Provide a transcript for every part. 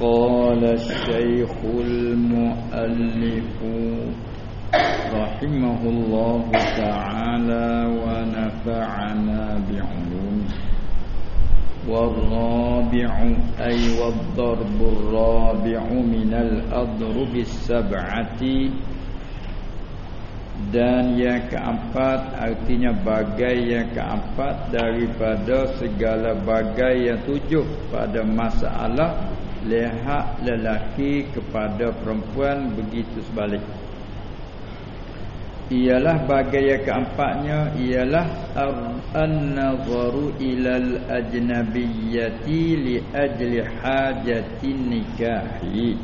قال الشيخ المؤلف رحمه الله تعالى ونفعنا بعلومه والرابع أي والضرب الرابع من الأضرب السبعة dan yang keempat artinya bagai yang keempat daripada segala bagai yang tujuh pada masalah lihat lelaki kepada perempuan begitu sebalik ialah bagai yang keempatnya ialah an-nazaru ilal ajnabiyyati li ajli hajatin nikahi.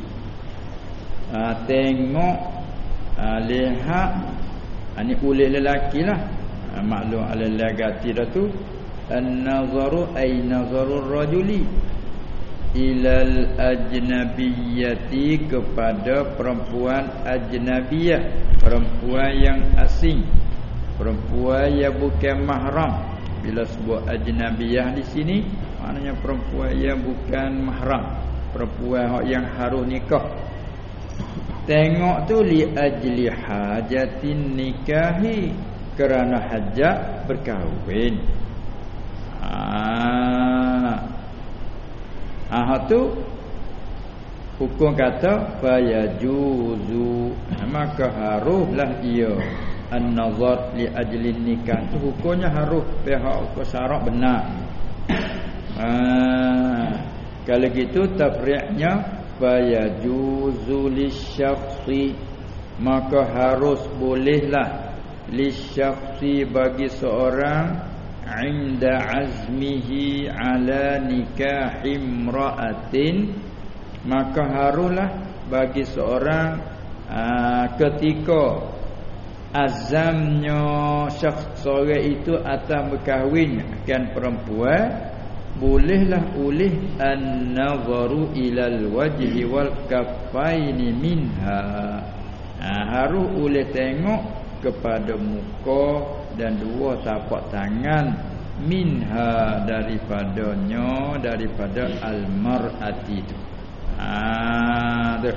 Ha, tengok ha, lihat ha, oleh lelaki lah. Ha, maklum ala dah tu. An-nazaru ay nazarur rajuli ilal ajnabiyyati kepada perempuan ajnabiyah. Perempuan yang asing. Perempuan yang bukan mahram. Bila sebut ajnabiyah di sini maknanya perempuan yang bukan mahram. Perempuan yang harus nikah. Tengok tu li ajli hajatin nikahi kerana hajat berkahwin. Ah Ah tu hukum kata fayajuzu. Maka haruslah ia an-nazar li ajli nikah. Tu hukumnya harus pihak syarat benar. Ah kalau gitu tafri'nya fayajuzu lisyakhsi maka harus bolehlah lisyakhsi bagi seorang inda azmihi ala nikah imra'atin maka haruslah bagi seorang aa, ketika azamnya syakhs seorang itu atas berkahwin akan perempuan bolehlah oleh an-nazaru ilal wajhi wal kaffaini minha. Ha, harus oleh tengok kepada muka dan dua tapak tangan minha daripadanya daripada almarati itu. Ah, tu.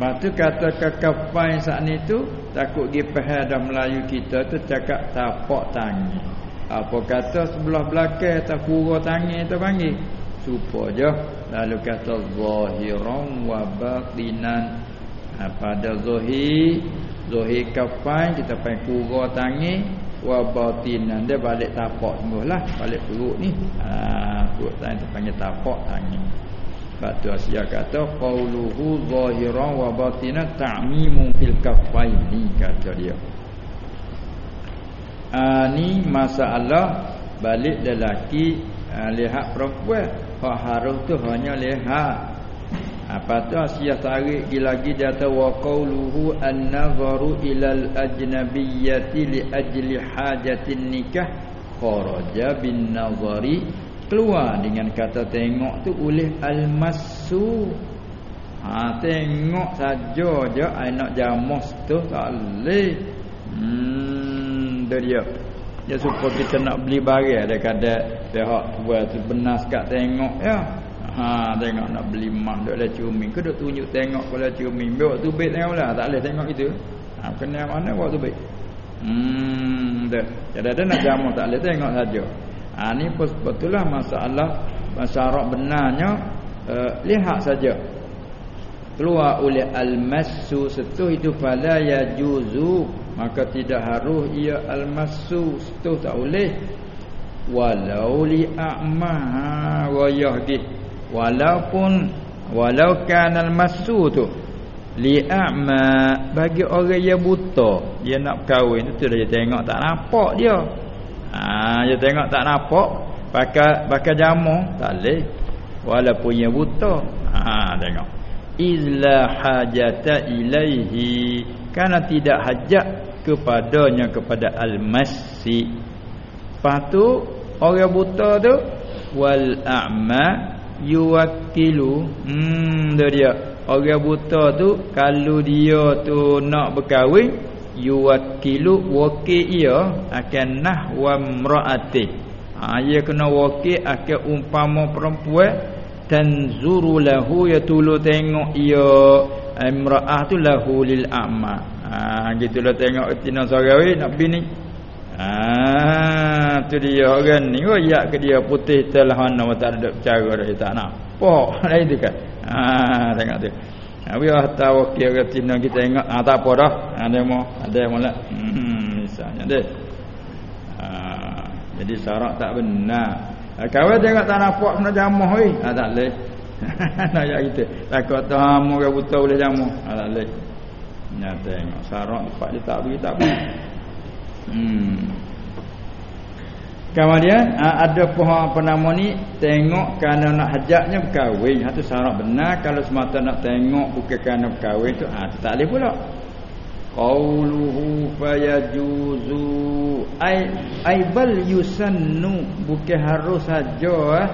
Matu kata kekapai saat ni tu takut gi faham dah Melayu kita tu cakap tapak tangan. Apa kata sebelah belakang tak kura tangan tu panggil. Supaya lalu kata zahiran wa batinan. Ha, pada zahir zahir kafai kita panggil kura tangan wa batinan dia balik tapak sembuhlah balik perut ni. Ha perut tu panggil tapak sebab tu Asia kata qauluhu zahiran wa batinan ta'mimu fil kaffaini kata dia. Ha, ni masalah balik lelaki ha, lihat perempuan. Hak harus tu hanya lihat apa tu asyah tarik lagi dia kata wa qawluhu an-nazaru ilal ajnabiyyati li ajli hajatin nikah. Kharaja bin nazari keluar dengan kata tengok tu oleh al-masu ha tengok saja je anak jamus tu tak leh hmm dia. Dia supaya kita nak beli barang dia kata pihak tu benar sekat tengok ya Ha tengok nak beli mah dok le cumi ke dok tunjuk tengok kalau cumi bawa tu baik tengoklah tak boleh tengok itu. Ha kena mana bawa tu baik. Hmm dah. Jadi ada nak jamu tak boleh tengok saja. Ha ni betullah masalah syarat benarnya uh, lihat saja. Keluar oleh al-massu setuh itu fala yajuzu maka tidak harus ia al-massu setuh tak boleh walau li a'ma gitu walaupun walau kanal masu tu li'ama bagi orang yang buta dia nak kahwin tu dia tengok tak nampak dia. Ha dia tengok tak nampak pakai pakai jamu tak leh walaupun yang buta ha tengok. Izla hajata ilaihi karena tidak hajat kepadanya kepada al-masi patu orang buta tu wal a'ma yuwakilu. Hmm dia orang buta tu kalau dia tu nak berkahwin yuwakilu wakil ia akan nahwa mraati ha ia kena wakil akan umpama perempuan. Tanzuru lahu ya tulu tengok ia imraah tu lahu lil a'ma. Ha gitulah tengok tina sarawi nak bini ha tu dia orang ni ya ke dia putih telah mana tak ada cara dah tak nak pok lain tu kan ha tengok tu ha biar tahu kira tina kita tengok ha tak apa dah ada mau ada mula hmm misalnya deh ha jadi syarat tak benar Kawan tengok tak nampak kena jamuh oi. Ha tak leh. Nak ya kita. Takut tamu ke buta boleh jamuh. Ha tak leh. Nya tengok sarok tempat dia tak bagi tak bagi. Hmm. Kemudian ada pohon nama ni tengok kerana nak hajatnya berkahwin. Ha tu syarat benar. Kalau semata nak tengok bukan kerana berkahwin tu ha tak boleh pula. Qauluhu fayajuzu ai ai bal yusannu. Bukan harus saja eh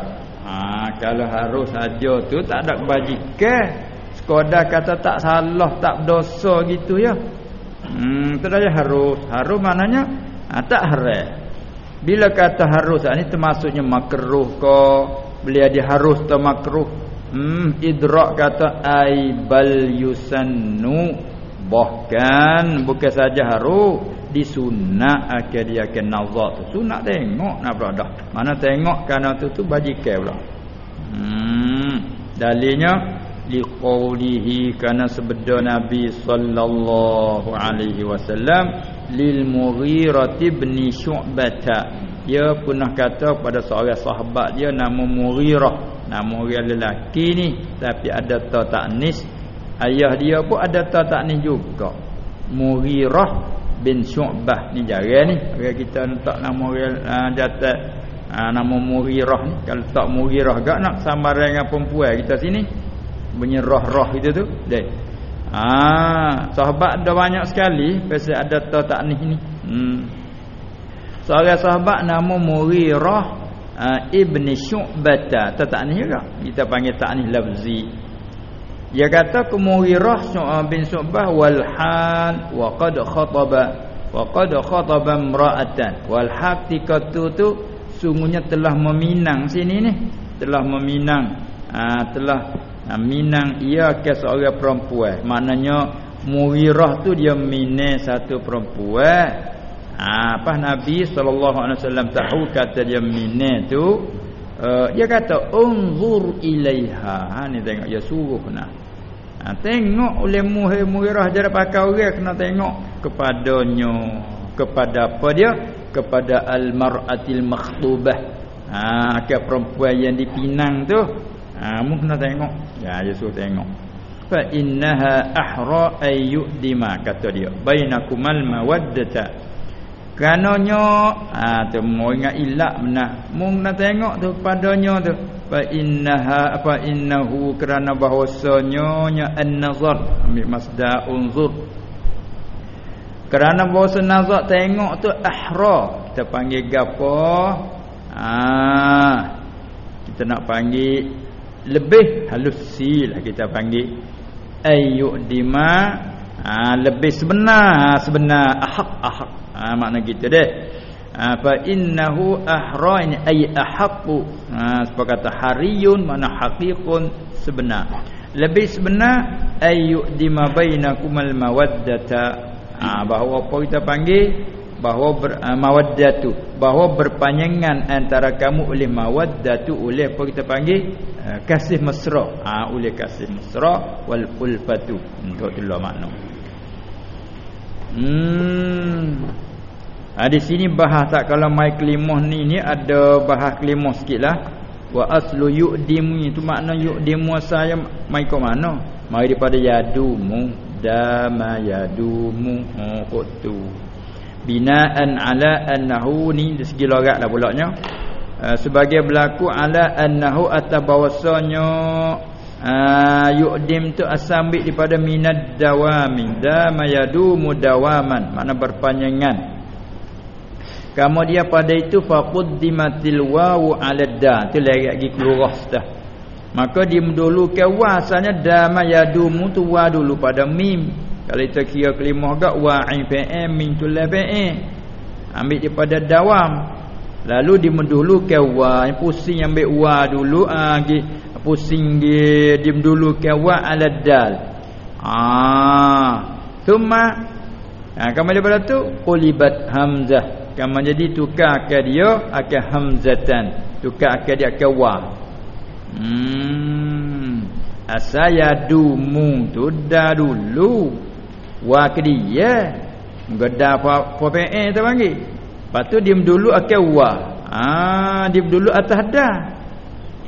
ha kalau harus saja tu tak ada kebajikan. Sekadar kata tak salah tak dosa gitu ya. Hmm tu dah harus. Harus maknanya ha, tak haram bila kata harus ini termasuknya makruh ke beliau dia harus atau makruh hmm idrak kata ai bal yusannu Bahkan bukan saja haru disunat akan dia akan nazar tu. Sunat tengok nak berada. Mana tengok kerana tu tu bajikan pula. Hmm. Dalilnya liqaulihi kana sabda Nabi sallallahu alaihi wasallam lil Mughirah bin Syu'bah. Dia pernah kata pada seorang sahabat dia nama Mughirah. Nama orang lelaki ni tapi ada ta taknis Ayah dia pun ada tak ni juga. Mughirah bin Syu'bah ni jarang ni. Orang kita letak nama orang uh, jatah uh, nama Mughirah ni. Kalau tak Mughirah gak nak samaran dengan perempuan kita sini. Bunyi roh-roh itu tu. Dek. Ah, sahabat ada banyak sekali pasal ada tak ni ni. Hmm. Seorang sahabat nama Mughirah uh, ibni Syu'bah tak ni juga. Kita panggil tak ni lafzi. Dia kata kumuwirah bin Subah wal hal wa qad khataba wa qad khataba imra'atan wal haqiqatu tu sungguhnya telah meminang sini ni telah meminang ha, telah ha, minang ia ke seorang perempuan. Maknanya muwirah tu dia minang satu perempuan. Ha, apa Nabi SAW tahu kata dia minang tu uh, dia kata unzur ilaiha. Ha ni tengok dia suruh nah ha, tengok oleh muhir-muhirah jara pakai orang kena tengok kepadanya kepada apa dia? Kepada al-mar'atil makhtubah ha ke perempuan yang dipinang tu. Ha mu kena tengok ya dia suruh tengok fa innaha ahra ayyudima kata dia bainakumal mawaddata Kanonyo ah tu mau ingat ilak benar. Mu nak tengok tu padanya tu. Fa innaha apa innahu kerana bahwasanya nya an-nazar ambil masdar unzur. Kerana bahasa nazar tengok tu ahra. Kita panggil gapo? Ah kita nak panggil lebih halus lah kita panggil. Ayyudima ah lebih sebenar sebenar ahak ahak. Ha, makna kita deh. Ha, fa innahu ahra ini ay ahqqu ha sebab kata hariyun mana haqiqun sebenar. Lebih sebenar ayu dima bainakumal mawaddata. Ha, bahawa apa kita panggil bahawa ber, uh, mawaddatu bahawa berpanjangan antara kamu oleh mawaddatu oleh apa kita panggil uh, kasih mesra ha, oleh kasih mesra wal ulfatu untuk itulah makna hmm Ha, di sini bahas tak kalau mai kelimah ni ni ada bahas kelimah sikitlah. Wa aslu yu'dim itu makna yu'dim saya mai ke mana? Mai daripada yadumu dama yadumu oh kok tu. Binaan ala annahu ni di segi logatlah pulaknya. Uh, sebagai berlaku ala annahu atas bahwasanya uh, yu'dim tu asal ambil daripada minad dawami dama yadumu dawaman makna berpanjangan Kamu dia pada itu faquddimatil wawu 'ala da. Tu lagi lagi keluar dah. Maka dimdulukan wa asalnya dama yadumu tu wa dulu pada mim. Kalau kita kira kelimah gak wa ifa'am min tu lafa'i. Ambil daripada dawam. Lalu dimdulukan wa pusing ambil wa dulu ah pusing dia dim dulu ke wa ala dal. Ah. Thumma ha kembali pada tu qulibat hamzah. Kamu jadi tukar akal dia akal hamzatan. Tukar akal dia akal wa hmm. Asayadu mu tu dah dulu wa ke dia Geda apa PE tu panggil. Lepas tu diam dulu akal wa. Ah, diam dulu atas dah.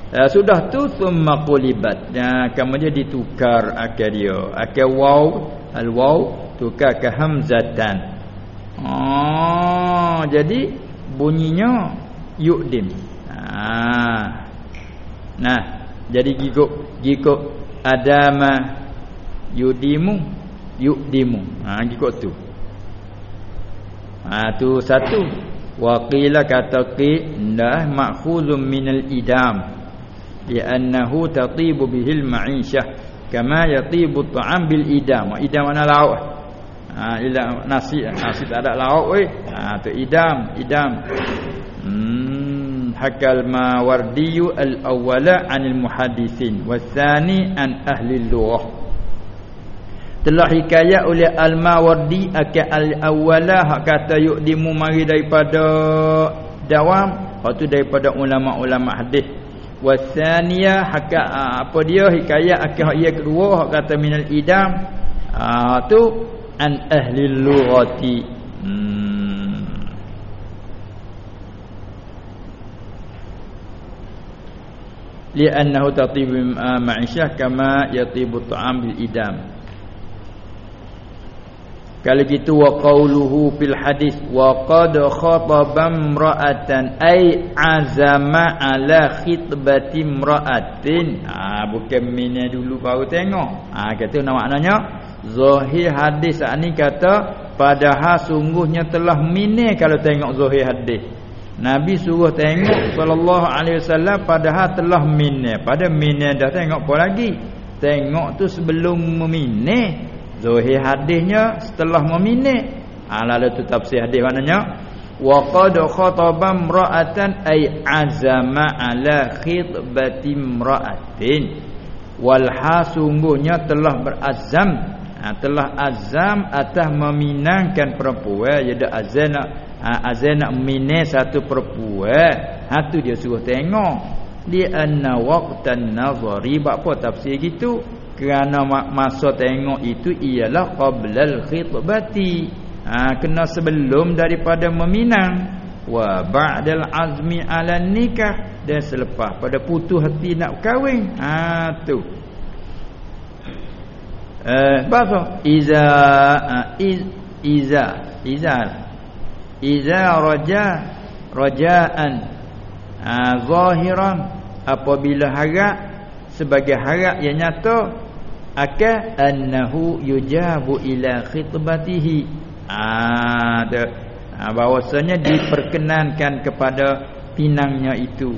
Uh, sudah tu thumma qulibat. Ya, kemudian ditukar akal dia. Akal waw, al waw tukar ke hamzatan. Oh, jadi bunyinya yu'dim. Ah. Nah, jadi giguk giguk adama yudimu yudimu. Ha giguk tu. Ha tu satu. Wa qila kata qi nah ma'khuzun minal idam. Li'annahu tatibu bihil ma'isyah kama yatibu at'am bil idam. Idam mana lauk? Ha ila nasi nasi tak ada lauk weh. Ha tu idam, idam. Hmm hakal mawardi al-awwala 'anil muhaddisin watsani an ahli lughah telah hikayat oleh Al-Mawardi akan al-awwala hak kata yuk dimu mari daripada dawam hak tu daripada ulama-ulama hadis. Wasaniya hak apa dia hikayat akan hak ia kedua hak kata minal idam. Ah tu an ahli lughati. Hmm. li'annahu tatibu ma'isyah kama yatibu ta'am bil idam kalau gitu wa qauluhu fil hadis wa qad khataba imra'atan ay azama ala khitbati imra'atin. Ah ha, bukan mina dulu baru tengok. Ah ha, kata maknanya zahir hadis ni kata padahal sungguhnya telah mina kalau tengok zahir hadis. Nabi suruh tengok sallallahu alaihi wasallam padahal telah mina. Pada mina dah tengok apa lagi? Tengok tu sebelum memina Zuhir hadisnya setelah meminit. Ha, lalu tu tafsir hadis maknanya wa qad khataba imra'atan ay azama ala khitbati imra'atin. Wal hasungguhnya telah berazam. Ha, telah azam atas meminangkan perempuan. Dak azan nak ha, azan nak minai satu perempuan. Ha tu dia suruh tengok. Di anna waqtan nazari. Apa tafsir gitu kerana masa tengok itu ialah qablal khitbati. Ha, kena sebelum daripada meminang. Wa ba'dal azmi ala nikah. Dan selepas pada putus hati nak kahwin. Ha tu. Eh bahasa iza ha, iz, iza iza iza raja rajaan ha, zahiran. Apabila harap sebagai harap yang nyata akan annahu yujabu ila khitbatihi ah ha, ha, bahwasanya diperkenankan kepada pinangnya itu.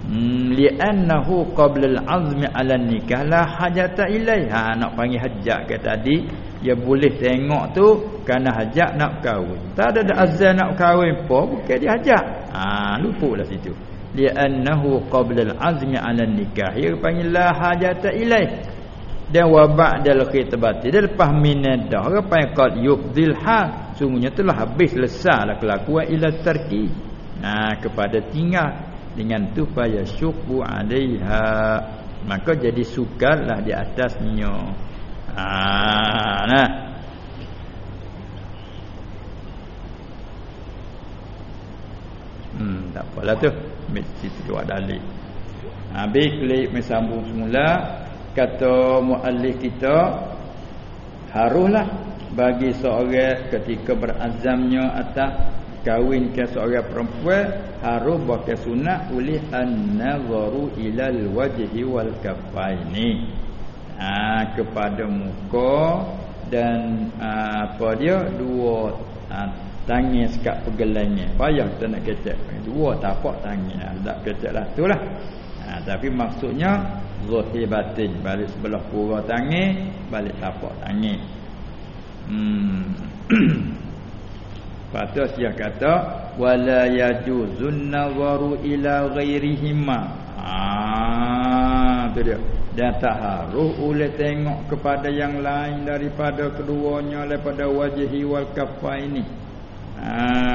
Hmm, li'annahu qabla al-azmi 'ala nikah la hajata ilaiha nak panggil hajat ke tadi dia boleh tengok tu kerana hajat nak kahwin. Tak ada azan nak kahwin pun bukan dia hajat. Ah ha, lupalah situ. Li'annahu qabla al-azmi 'ala nikah. Dia panggil la hajata ilaiha dan wa ba'dal khitbati dan lepas minadah yang qad yubdil ha sungguhnya telah habis lesahlah kelakuan ila tarki. Nah kepada tinggal. Dengan tu faya syuku alaiha. Maka jadi sukarlah di atasnya. Ah nah. Hmm tak apalah tu. Mesti tu ada dalil habis klik mesambung semula kata muallif kita haruslah bagi seorang ketika berazamnya atas kahwin ke seorang perempuan harus baca sunat oleh an-nazaru ilal wajhi wal kaffaini ha, kepada muka dan ha, apa dia dua ha, tangan sekat pegelangnya payah kita nak kecek. Dua tapak tangan tak kecek lah itulah. Ha, tapi maksudnya zahir batin balik sebelah pura tangan balik tapak tangan hmm. Patut dia kata wala yajuzun nazaru ila ghairihima. Ah tu dia. Dan tak harus boleh tengok kepada yang lain daripada keduanya daripada wajhi wal kaffa ini. Ha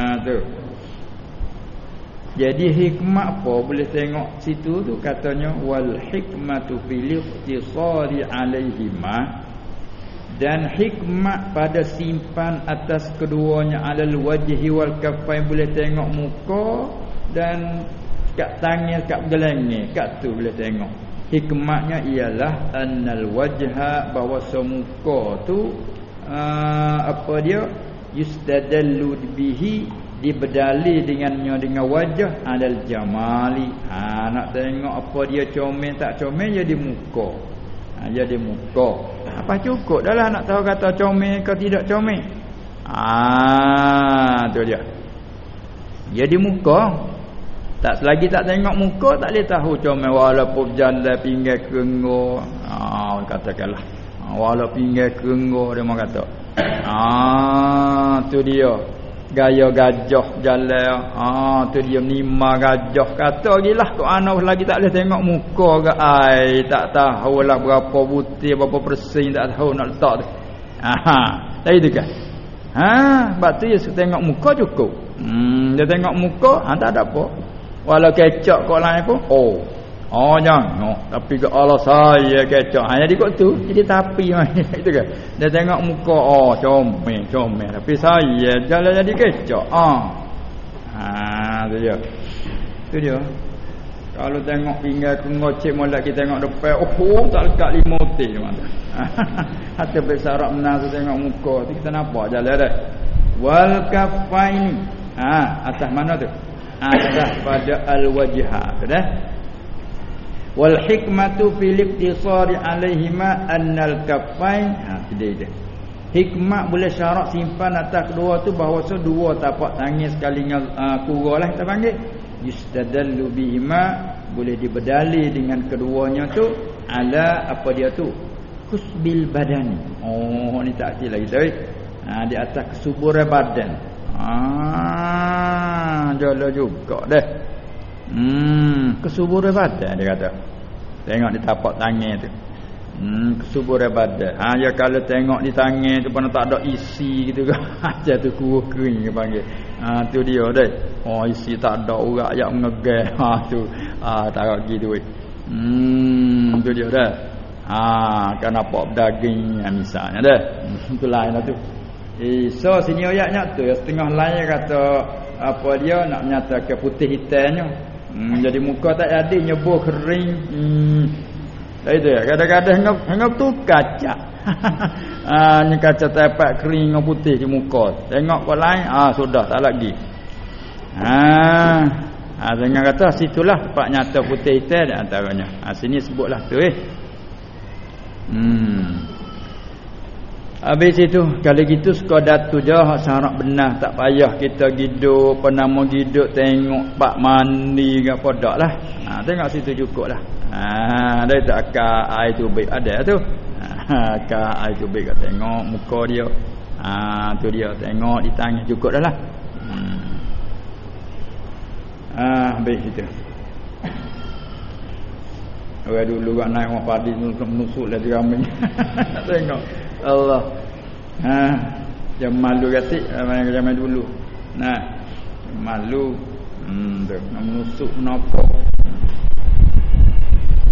jadi hikmah apa? Boleh tengok situ tu katanya wal hikmatu fil ikhtisari alaihima dan hikmat pada simpan atas keduanya alal wajhi wal kaffain boleh tengok muka dan kat tangan kat gelengnya. Kat tu boleh tengok. Hikmatnya ialah annal wajha bahawa semuka tu aa, apa dia? Yustadallu bihi dibedali dengannya dengan wajah alal jamali ha nak tengok apa dia comel tak comel jadi muka ha, jadi muka apa cukup dah lah nak tahu kata comel ke tidak comel. Ah tu dia. Jadi muka tak selagi tak tengok muka tak boleh tahu comel walaupun jalan pinggir kengo. Ah katakanlah. Ah, walaupun pinggir kengo dia mau kata. Ah tu dia gaya gajah jalan. Ah tu dia nima gajah kata gilah kok ana lagi tak boleh tengok muka ke. Ai tak tahu lah berapa butir berapa persen tak tahu nak letak tu. Ha tadi tu kan ha sebab tu dia tengok muka cukup. Hmm dia tengok muka ha tak ada apa. Walau kecak kau lain pun oh Oh jangan. No. Tapi ke Allah saya kecok. Hanya di kot tu. Jadi tapi Itu kan Dia tengok muka Oh comel Comel. Tapi saya Jalan jadi kecok. Oh Haa Itu dia. Itu dia. Kalau tengok pinggang aku ngocek Mulai kita tengok depan Oh, tak lekat lima otik Hati bersarap menang tu tengok muka. Tu kita nampak jalan ada Wal kafaini. Ha Atas mana tu? Atas pada al-wajihah Tu dah wal hikmatu fil iktisari alaihima annal kaffain. Ha dia dia. Hikmah boleh syarat simpan atas kedua tu bahawa so dua tapak tangan sekali dengan uh, kurang lah kita panggil. Yustadallu bihima boleh dibedali dengan keduanya tu ala apa dia tu? Kusbil badan. Oh ni tak kira lagi tapi ha, di atas kesuburan badan. Ah jala juga deh. Hmm, kesuburan badan dia kata. Tengok di tapak tangan tu. Hmm, kesuburan badan. Ha ya kalau tengok di tangan tu pun tak ada isi gitu kan. Aja tu kuah kering panggil. Ha tu dia deh. Oh isi tak ada urat yang ngegeh. Ha tu. Ha tak gitu weh. Hmm tu dia dah. Ha kan apa daging misalnya dah. Itu lain lah tu. Eh so sini ayatnya tu setengah lain kata apa dia nak menyatakan putih hitamnya Hmm, jadi muka tak ada nyebur kering. Hmm. Itu ya. Kadang-kadang ngap ngap tu kaca. ah ni kaca tepak kering dengan putih di muka. Tengok kau lain ah sudah tak lagi. Ha. Ah dengan kata situlah tempat nyata putih hitam di antaranya. Ah sini sebutlah tu eh. Hmm. Habis itu kalau gitu sekadar tu hak syarat benar tak payah kita hidup apa nama hidup tengok pak mandi ke apa dak lah. Ha tengok situ cukup lah. Ha dia tak ka air tu baik ada tu. Ha ka air tu baik tengok muka dia. Ha tu dia tengok di tangan cukup dah lah. Hmm. Ha habis itu. Orang dulu kan naik orang padi nusuk lagi ramai. Tengok. Allah. Ha, yang malu kata mana zaman dulu. Nah. Malu. Hmm, tu menusuk menapa.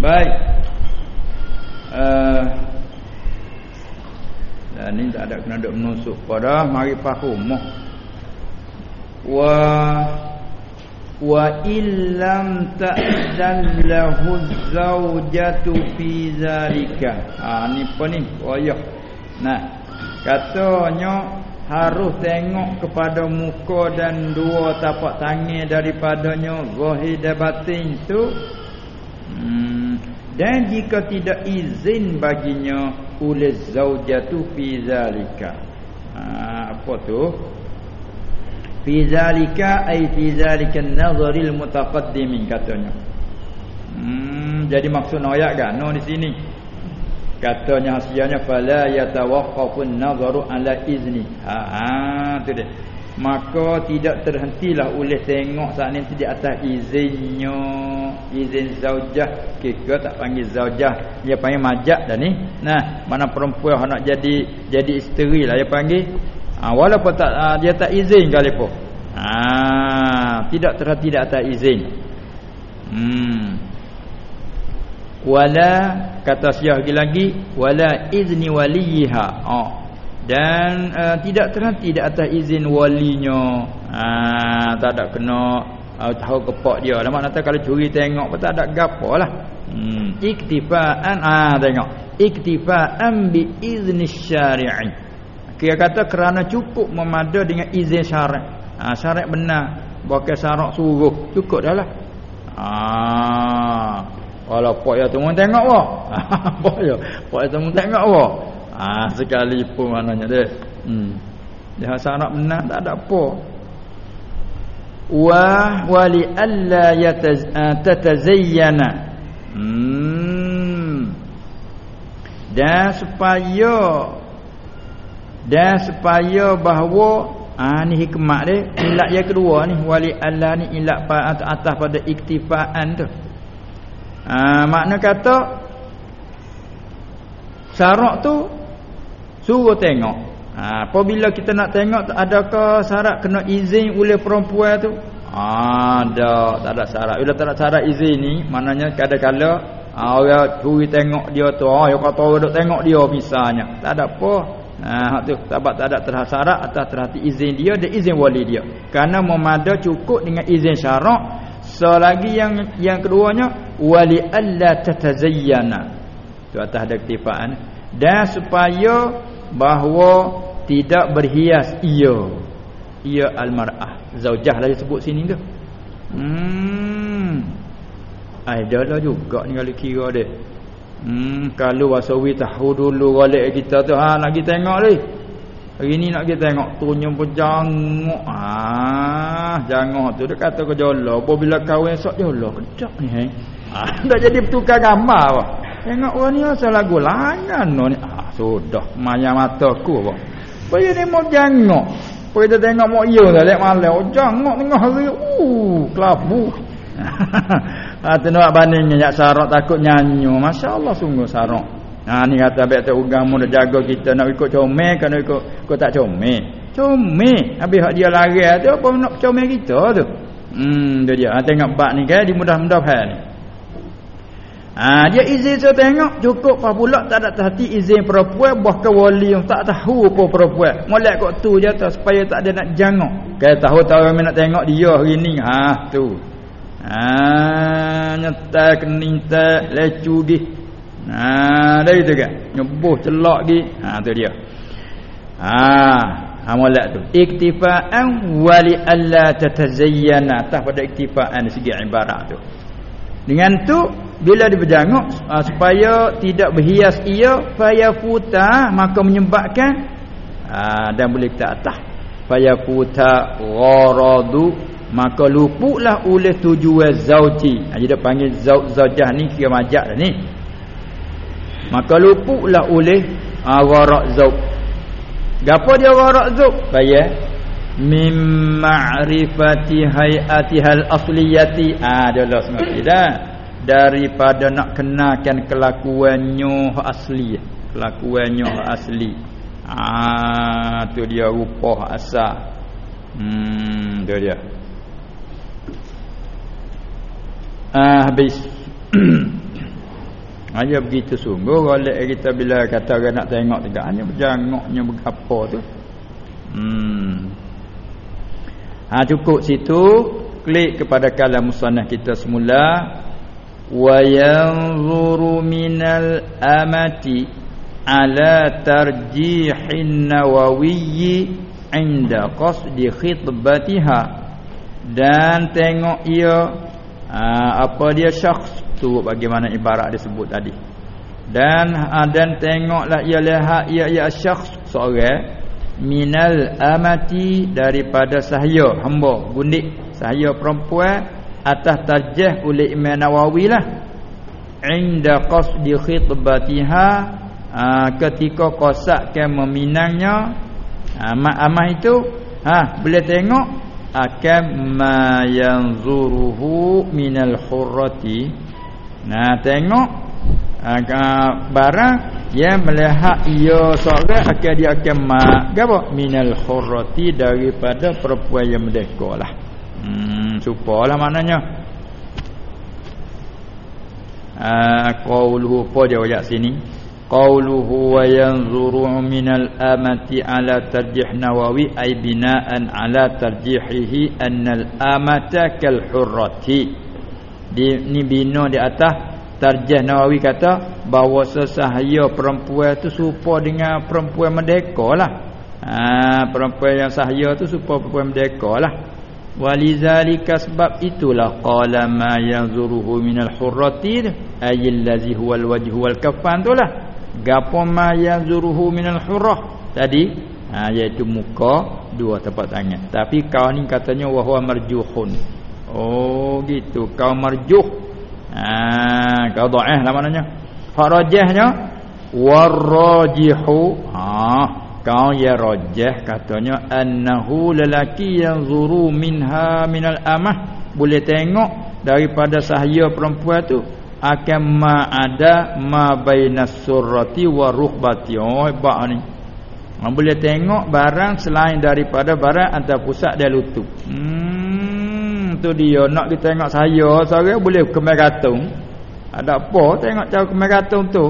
Baik. Uh, dan ni tak ada kena duk menusuk pada mari fahum. Wa wa illam ta'dan lahu zawjatu fi zalika. Ha ni apa ni? Oh ya. Nah, katanya harus tengok kepada muka dan dua tapak tangan daripadanya zahir dan batin tu. Hmm. Dan jika tidak izin baginya oleh zaujatu fi zalika. Ha, apa tu? Fi zalika ay fi zalika an-nazaril mutaqaddimin katanya. Hmm, jadi maksud ayat kan no di sini katanya hasiannya fala yatawaqqafun nazaru ala izni. Ha, ha tu dia. Maka tidak terhentilah oleh tengok saat ni di atas izinnya. Izin zaujah. Kita tak panggil zaujah. Dia panggil majak dah ni. Nah mana perempuan nak jadi jadi isteri lah dia panggil. Ha, walaupun tak ha, dia tak izin kali pun. Ha, tidak terhenti di atas izin. Hmm. Wala kata siah lagi wala izni waliha oh dan uh, tidak terhenti di atas izin walinya. Ha, tak ada kena uh, tahu kepak dia. Lah maknanya kalau curi tengok pun tak ada gapo lah. Hmm. iktifaan ah tengok. Iktifaan bi izni syari'i. Kira kata kerana cukup memada dengan izin syarak ha, syarak benar. Bukan syarak suruh. Cukup dah lah. Ah kalau pak ya temu tengok apa pak ya pak ya temu tengok apa Ah sekali pun maknanya dia. Hmm. Dia sanad benar tak ada apa. Wa wali alla yatazayyana. Ah, hmm. Dan supaya dan supaya bahawa ah ni hikmat dia ilat yang kedua ni wali alla ni ilat atas pada iktifaan tu. Ah makna kata syarak tu Suruh tengok. Ha, apabila kita nak tengok adakah syarat kena izin oleh perempuan tu? Ada, tak ada syarat. Bila tak ada syarat izin ni, maknanya kadang-kala ha, orang curi tengok dia tu, oh, yang kata orang tengok dia misalnya. Tak ada apa. Ha, tu sebab tak ada terhadap syarat atas terhati izin dia dan izin wali dia. Karena memada cukup dengan izin syarak. Selagi yang yang keduanya wali alla tatazayyana. Tu atas ada ketifaan. Dan supaya bahawa tidak berhias ia. Ia almarah. Zaujah lah disebut sini tu. Hmm. Ada lah juga ni kalau kira dia. Hmm kalau wasawi tahu dulu golek kita tu ha nak kita tengok ni hari ni nak kita tengok tunya pun jangok ah jangok tu dia kata ke jolo apabila kahwin esok jolo kedak ni eh ah dah jadi bertukar gambar Tengok orang ni asal lagu langan no ni. Ah sudah maya mataku apa. Paya ni mau jangok. Paya kita tengok mau iya dah lek malam. Oh jangok tengah hari. Uh kelabu. ha tengok bandingnya yak sarok takut nyanyi. Masya-Allah sungguh sarok. Ha ni kata baik tu agama dah jaga kita nak ikut comel kan ikut ikut tak comel. Comel. Habis hak dia lari tu apa nak comel kita tu. Hmm dia dia. Ha, tengok bab ni kan di mudah-mudahan ni. Ha, dia izin saya tengok cukup apa pula tak ada hati izin perempuan bahkan wali yang tak tahu apa perempuan. Molek kok tu je tu supaya tak ada nak jangok. Kaya tahu tahu yang nak tengok dia hari ni. Ha tu. Ha kening tak lecu gi. Ha dah itu kan. Nyebuh celak gi. Ha tu dia. Ha ha molek tu. Iktifa'an wali alla tatazayyana. Tak pada iktifa'an segi ibarat tu. Dengan tu bila dia berjanguk uh, supaya tidak berhias ia fayafuta maka menyebabkan uh, dan boleh kita atas fayafuta gharadu maka luputlah oleh tujuan zauji ha, jadi panggil zauj zaujah ni kira majak dah ni maka luputlah oleh uh, gharak zauj gapo dia gharak zauj bayar mim ma'rifati hayatihal asliyati. Ah dia Allah semua daripada nak kenalkan kelakuannya asli. Kelakuannya asli. Ah tu dia rupa asal. Hmm tu dia. Ah habis Hanya begitu sungguh oleh kita bila kata orang nak tengok tu hanya berjangoknya begapo tu. Hmm. Ha cukup situ klik kepada kalam musannaf kita semula wa yanzuru minal amati ala tarjihin nawawiyyi inda qasdi khitbatiha dan tengok ia ha, apa dia syakhs tu bagaimana ibarat disebut tadi. Dan aa, dan tengoklah ia lihat ia ia syakhs seorang minal amati daripada sahaya hamba gundik sahaya perempuan atas tarjih oleh Imam Nawawi lah. Inda qasdi khitbatiha aa, ketika qasakkan meminangnya mak amah itu ha boleh tengok akan ma yanzuruhu minal hurrati nah tengok agak barang yang melihat ia seorang akan dia akan ma gapo minal hurrati daripada perempuan yang merdeka lah hmm supalah maknanya. Ah qauluhu apa dia ayat sini? Qauluhu wa yanzuru minal amati ala tarjih nawawi ay binaan ala tarjihihi annal amata kal hurrati ni bina di atas Tarjah Nawawi kata bahawa sesahaya perempuan tu serupa dengan perempuan merdeka lah. Ha, perempuan yang sahaya tu serupa perempuan merdeka lah. Walizalika sebab itulah qala ma yanzuruhu minal hurrati ayil ladzi huwal wajhu wal kafan tu lah. Gapo ma yanzuruhu minal hurrah tadi ha, iaitu muka dua tempat tangan. Tapi kau ni katanya wahwa marjuhun. Oh gitu kau marjuh Ah, kau dhaif lah maknanya. Hak rajihnya warajihu. Ha, kau ya rajih katanya annahu lelaki yang zuru minha minal amah boleh tengok daripada sahaya perempuan tu akan ma ada ma bainas surrati wa ruhbati. Oh, hebat ni. Ha, boleh tengok barang selain daripada barang antara pusat dan lutut. Hmm tu dia nak kita tengok saya seorang boleh kemar katung ada apa tengok cara kemar katung tu?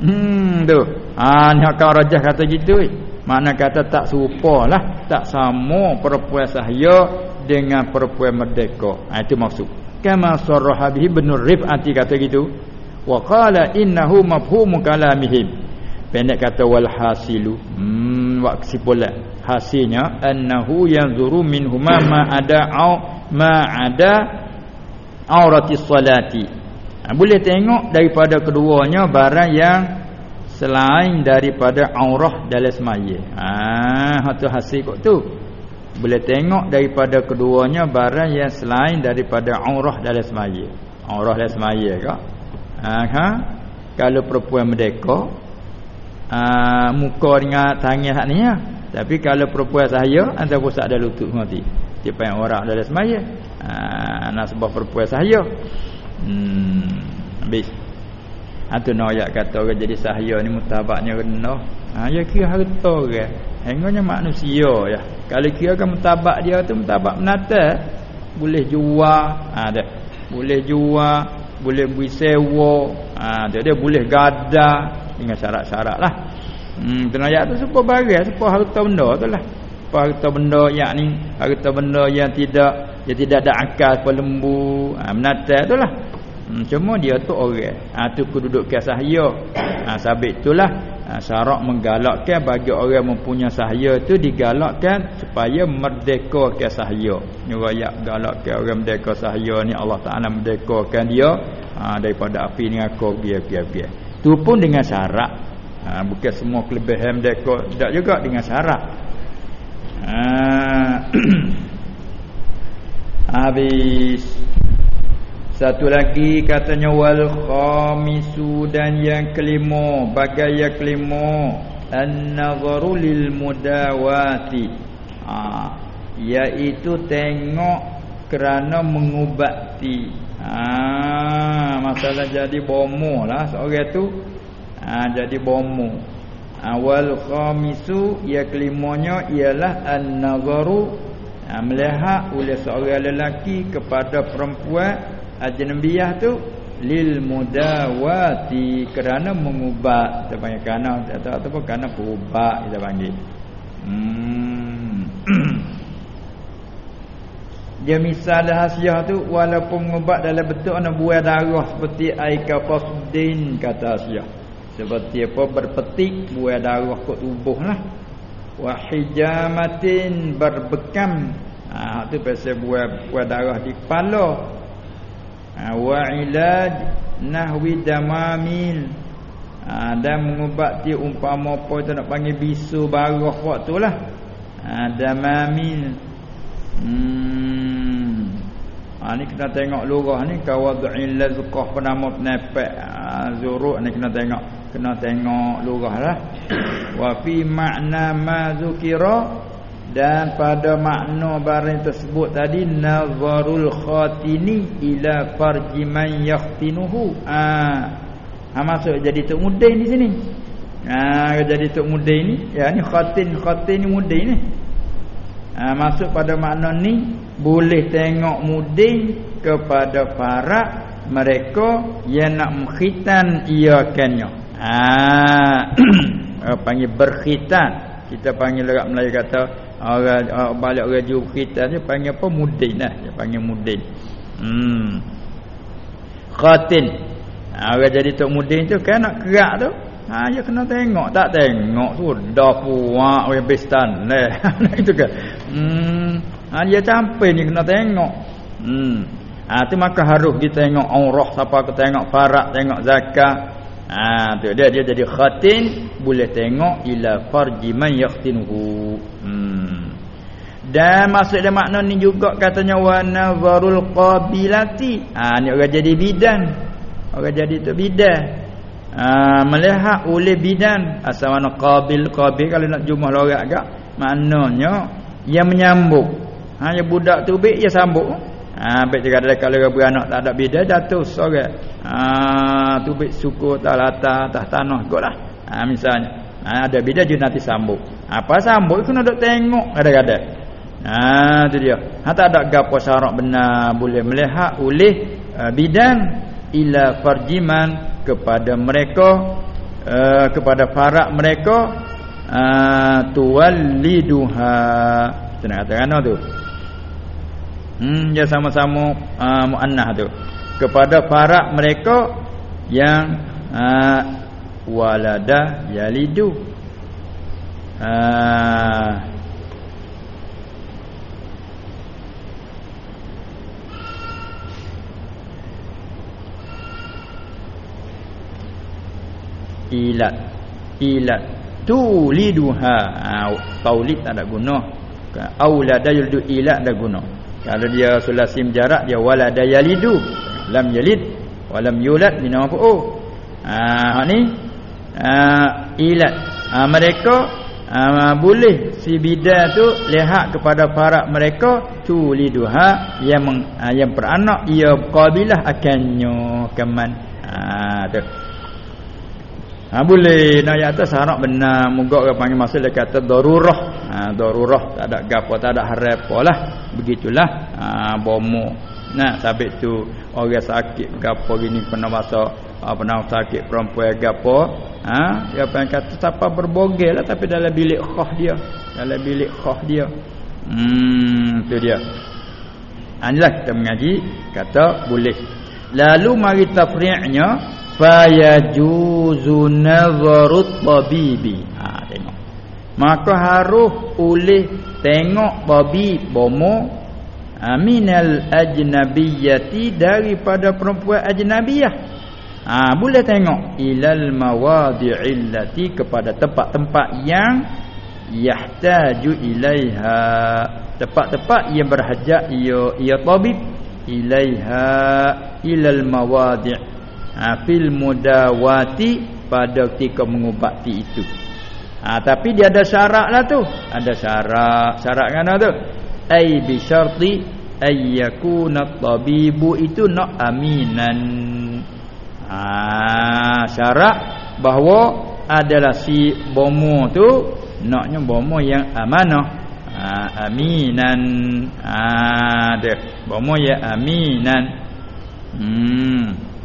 Hmm tu. Ha ni kau rajah kata gitu mana kata tak serupa lah tak sama perempuan saya dengan perempuan merdeka. Ha, itu maksud. Kama sarraha bihi bin rif'ati kata gitu. Wa qala innahu mafhumu kalamihim. Pendek kata wal hasilu. Hmm wa kesimpulan hasilnya annahu yanzuru minhuma ma ada au ma ada auratis salati. Ha, boleh tengok daripada keduanya barang yang selain daripada aurah dalam semaya. Ah ha, tu hasil kok tu. Boleh tengok daripada keduanya barang yang selain daripada aurah dalam semaya. Aurah dalam semaya ke? Ha, ha. Kalau perempuan merdeka ha, muka dengan tangan hak ni ya. Tapi kalau perempuan saya antara pusat dan lutut mati. Siapa yang orang dalam semaya. Ha, nak sebab perempuan sahaya hmm, habis. Itu nak ayat kata orang jadi sahaya ni mutabaknya rendah. Ha, ya kira harta orang hinganya manusia ya kalau kira kan mutabak dia tu mutabak menata. Boleh jual. Ha, dia. Boleh jual. Boleh beri sewa. Ha, dia, dia boleh gada. Dengan syarat-syarat lah hmm, ayat tu supaya barang supaya harta benda tu lah. Apa harta benda yang ni harta benda yang tidak yang tidak ada akal pelembu ha, menata itulah hmm, cuma dia tu orang. Ha, tu kedudukan sahaya. Ha, sabit itulah ha, syarak menggalakkan bagi orang mempunyai sahaya tu digalakkan supaya merdeka ke sahaya. Ni rakyat galakkan orang merdeka sahaya ni Allah Ta'ala merdekakan dia ha, daripada api ni aku biar-biar tu pun dengan syarat ha, bukan semua kelebihan merdeka tidak juga dengan syarat. Ah. Habis. Satu lagi katanya Wal khamisu dan yang kelima. Bagai yang kelima. An-nazaru lil mudawati. Ha, Iaitu tengok kerana mengubati. Ha, Masalah jadi bomo lah seorang tu ha, Jadi bomo awal khamisu ya kelimanya ialah an-nazaru ha, melihat oleh seorang lelaki kepada perempuan ajnabiyah tu lil mudawati kerana mengubat kita panggil kerana atau ataupun kerana perubat kita panggil. Hmm. dia misal hasiah tu walaupun mengubat dalam bentuk anak buah darah seperti air kafasdin kata hasiah seperti apa berpetik buah darah kot tubuh lah. Wa hijamatin berbekam. Ha tu pasal buah buah darah di kepala ha, ilaj nahwi damamil. Ha, dan mengubati umpama apa tu nak panggil bisu barah waktu lah. Ha, damamil. Hmm Ha, ni kena tengok lurah ni kawad'il lazqah penama penepek ha, zuruk ni kena tengok. Kena tengok lurah lah. Wa fi makna ma zukira dan pada makna barang tersebut tadi nazarul khatini ila farji man yahtinuhu ah ha, masuk jadi tok mudin di sini. Ah jadi tok mudin ni ya ni khatin khatin ni mudin ni. Ah masuk pada makna ni boleh tengok mudin kepada para mereka yang nak mengkhitan ia kennya ah panggil berkhitan. Kita panggil orang Melayu kata orang, balik orang jauh kita ni panggil apa? Mudin lah. Dia panggil mudin hmm. Khatin. Ha, orang jadi tok mudin tu kan nak kerak tu? Ha dia kena tengok. Tak tengok tu dah puak orang bestan leh itu kan. Hmm ha dia sampai ni kena tengok hmm ha tu maka harus kita tengok aurah siapa kita tengok farak tengok zakat ha, tu dia dia jadi khatin boleh tengok ila farji man yaqtinuhu. Hmm. Dan maksud dia makna ni juga katanya wa nazarul qabilati. Ha, ni orang jadi bidan. Orang jadi tu bidan. Ha, melihat oleh bidan asal mana qabil qabil kalau nak jumlah lorat agak maknanya yang menyambut. Ha ya budak tu baik ya sambung. Ha baik juga ada kalau beranak tak ada bidan jatuh sorang. Ah tu bet suku tak lata atas tanah gotlah. Ha misalnya. Ha ada beda je nanti sambung. Apa sambung kena dok tengok kadang-kadang. Ha tu dia. Ha tak ada gapo syarat benar boleh melihat oleh uh, bidan ila farjiman kepada mereka uh, kepada farak mereka uh, tuwalliduha. Tenang kata tu. Hmm dia sama-sama uh, muannah tu. Kepada para mereka yang uh, walada yalidu. Uh, ilat. Ilat tuliduha uh, taulid tak ada guna. Aulada yalidu ilat ada guna kalau dia sulasim jarak dia walada yalidu lam yalid wa lam yulad min mafu'u ha ni ha ilat. Ha, mereka ha, boleh si bidan tu lihat kepada para mereka tuliduha yang meng, ha, yang beranak ia qabilah akannya keman ha tu. Ha boleh. Nak atas harap benar. Moga orang panggil masa dia kata darurah. Ha darurah tak ada gapo tak ada harap lah. Begitulah. Ha bomo. Nah sabit tu orang sakit gapo gini pernah masa ha, pernah sakit perempuan gapo. Ha dia apa yang kata siapa berbogel lah tapi dalam bilik khah dia. Dalam bilik khah dia. Hmm tu dia. Inilah kita mengaji. Kata boleh. Lalu mari tafri'nya fa yajuzu nazarut tabibi. Ha maka harus oleh tengok babi bomo aminal ajnabiyati daripada perempuan ajnabiyah. Ha boleh tengok. Ilal mawadi'illati kepada tempat-tempat yang yahtaju ilaiha. Tempat-tempat yang berhajat ia ia tabib ilaiha. Ilal mawadi' ha fil mudawati pada ketika mengubati itu ha tapi dia ada syaratlah tu. Ada syarat syarat kan tu? Ai bi syarti ay yakuna tabibu itu nak aminan. Ah syarat bahawa adalah si bomo tu naknya bomo yang amanah. Ha, aminan. Ah dia. Bomo yang aminan. Hmm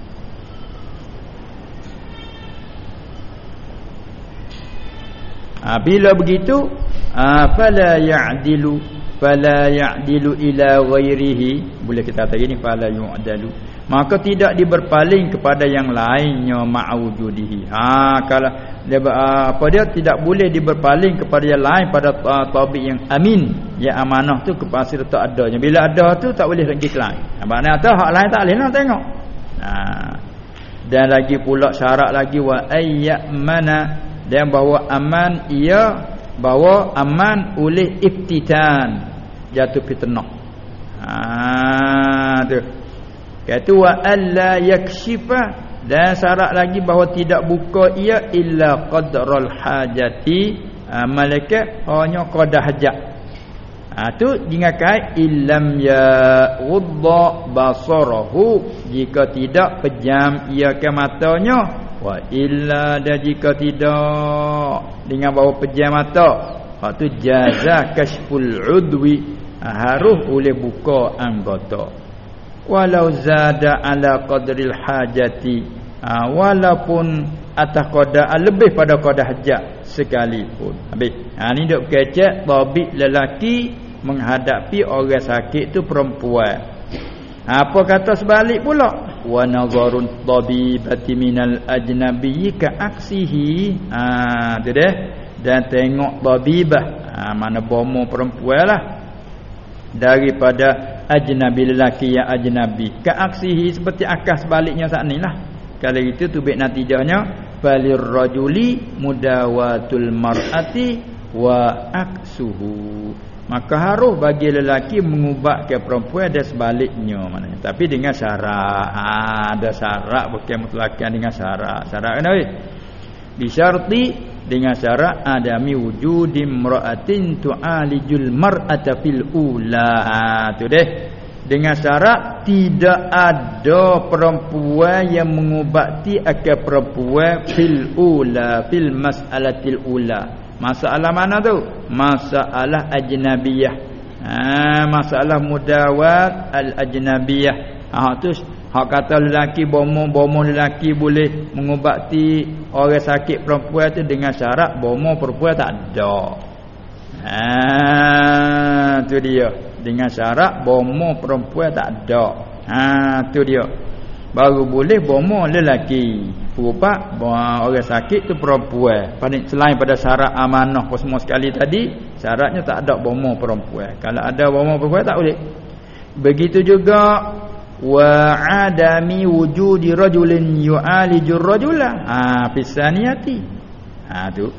ha, bila begitu ha, fala ya'dilu fala ya'dilu ila ghairihi. Boleh kita kata gini fala yu'dalu. Maka tidak diberpaling kepada yang lainnya ma'ujudihi ha kalau dia apa dia? Tidak boleh diberpaling kepada yang lain pada uh, tabi yang amin. Yang amanah tu kepada tak adanya. Bila ada tu tak boleh lagi lain. Ha, maknanya tu hak lain tak boleh nak tengok. Ha dan lagi pula syarat lagi wa ayyamana dan bahawa aman ia bahawa aman oleh iftitan jatuh fitnah. Ha tu. Kata wa alla yakshifa dan syarat lagi bahawa tidak buka ia illa qadral hajati ha, malaikat hanya qada hajat. Ha tu dengan kait illam ya ghudda basarahu jika tidak pejam ia ke matanya wa illa dan jika tidak. Dengan bawa pejam mata. Hak tu jaza kashful udwi. Ha, harus boleh buka anggota. Walau zada ala qadril hajati. Ha, walaupun atas qada lebih pada qada hajat sekalipun. Habis. Ha ni dok kecek tabib lelaki menghadapi orang sakit tu perempuan. Apa kata sebalik pula wa nazarun tabibati minal ajnabi ka aksihi. Ha tu deh dan tengok tabibah ha, mana bomo perempuan lah. Daripada ajnabi lelaki yang ajnabi. Ka aksihi seperti akas sebaliknya saat ni lah. Kalau itu tubik natijahnya balir rajuli mudawatul mar'ati wa aksuhu maka harus bagi lelaki mengubah ke perempuan dan sebaliknya maknanya. Tapi dengan syarat. Ha, ada syarat bukan mutlakan dengan syarat. Syarat kenapa bisyarti dengan syarat adami wujudi imra'atin tu'alijul mar'ata fil ula. Ha, tu deh. Dengan syarat tidak ada perempuan yang mengubati akan perempuan fil ula fil mas'alatil ula Masalah mana tu? Masalah ajnabiyah. Ha, masalah mudawat al-ajnabiyah. Ha tu hak kata lelaki bomo-bomo lelaki boleh mengubati orang sakit perempuan tu dengan syarat bomo perempuan tak ada. Ha tu dia. Dengan syarat bomo perempuan tak ada. Ha tu dia. Baru boleh bomo lelaki berupa orang sakit tu perempuan. Selain pada syarat amanah semua sekali tadi syaratnya tak ada bomo perempuan. Kalau ada bomo perempuan tak boleh. Begitu juga wa adami wujudi rajulin yu'alijur rajula. Ha fisaniyati ha tu.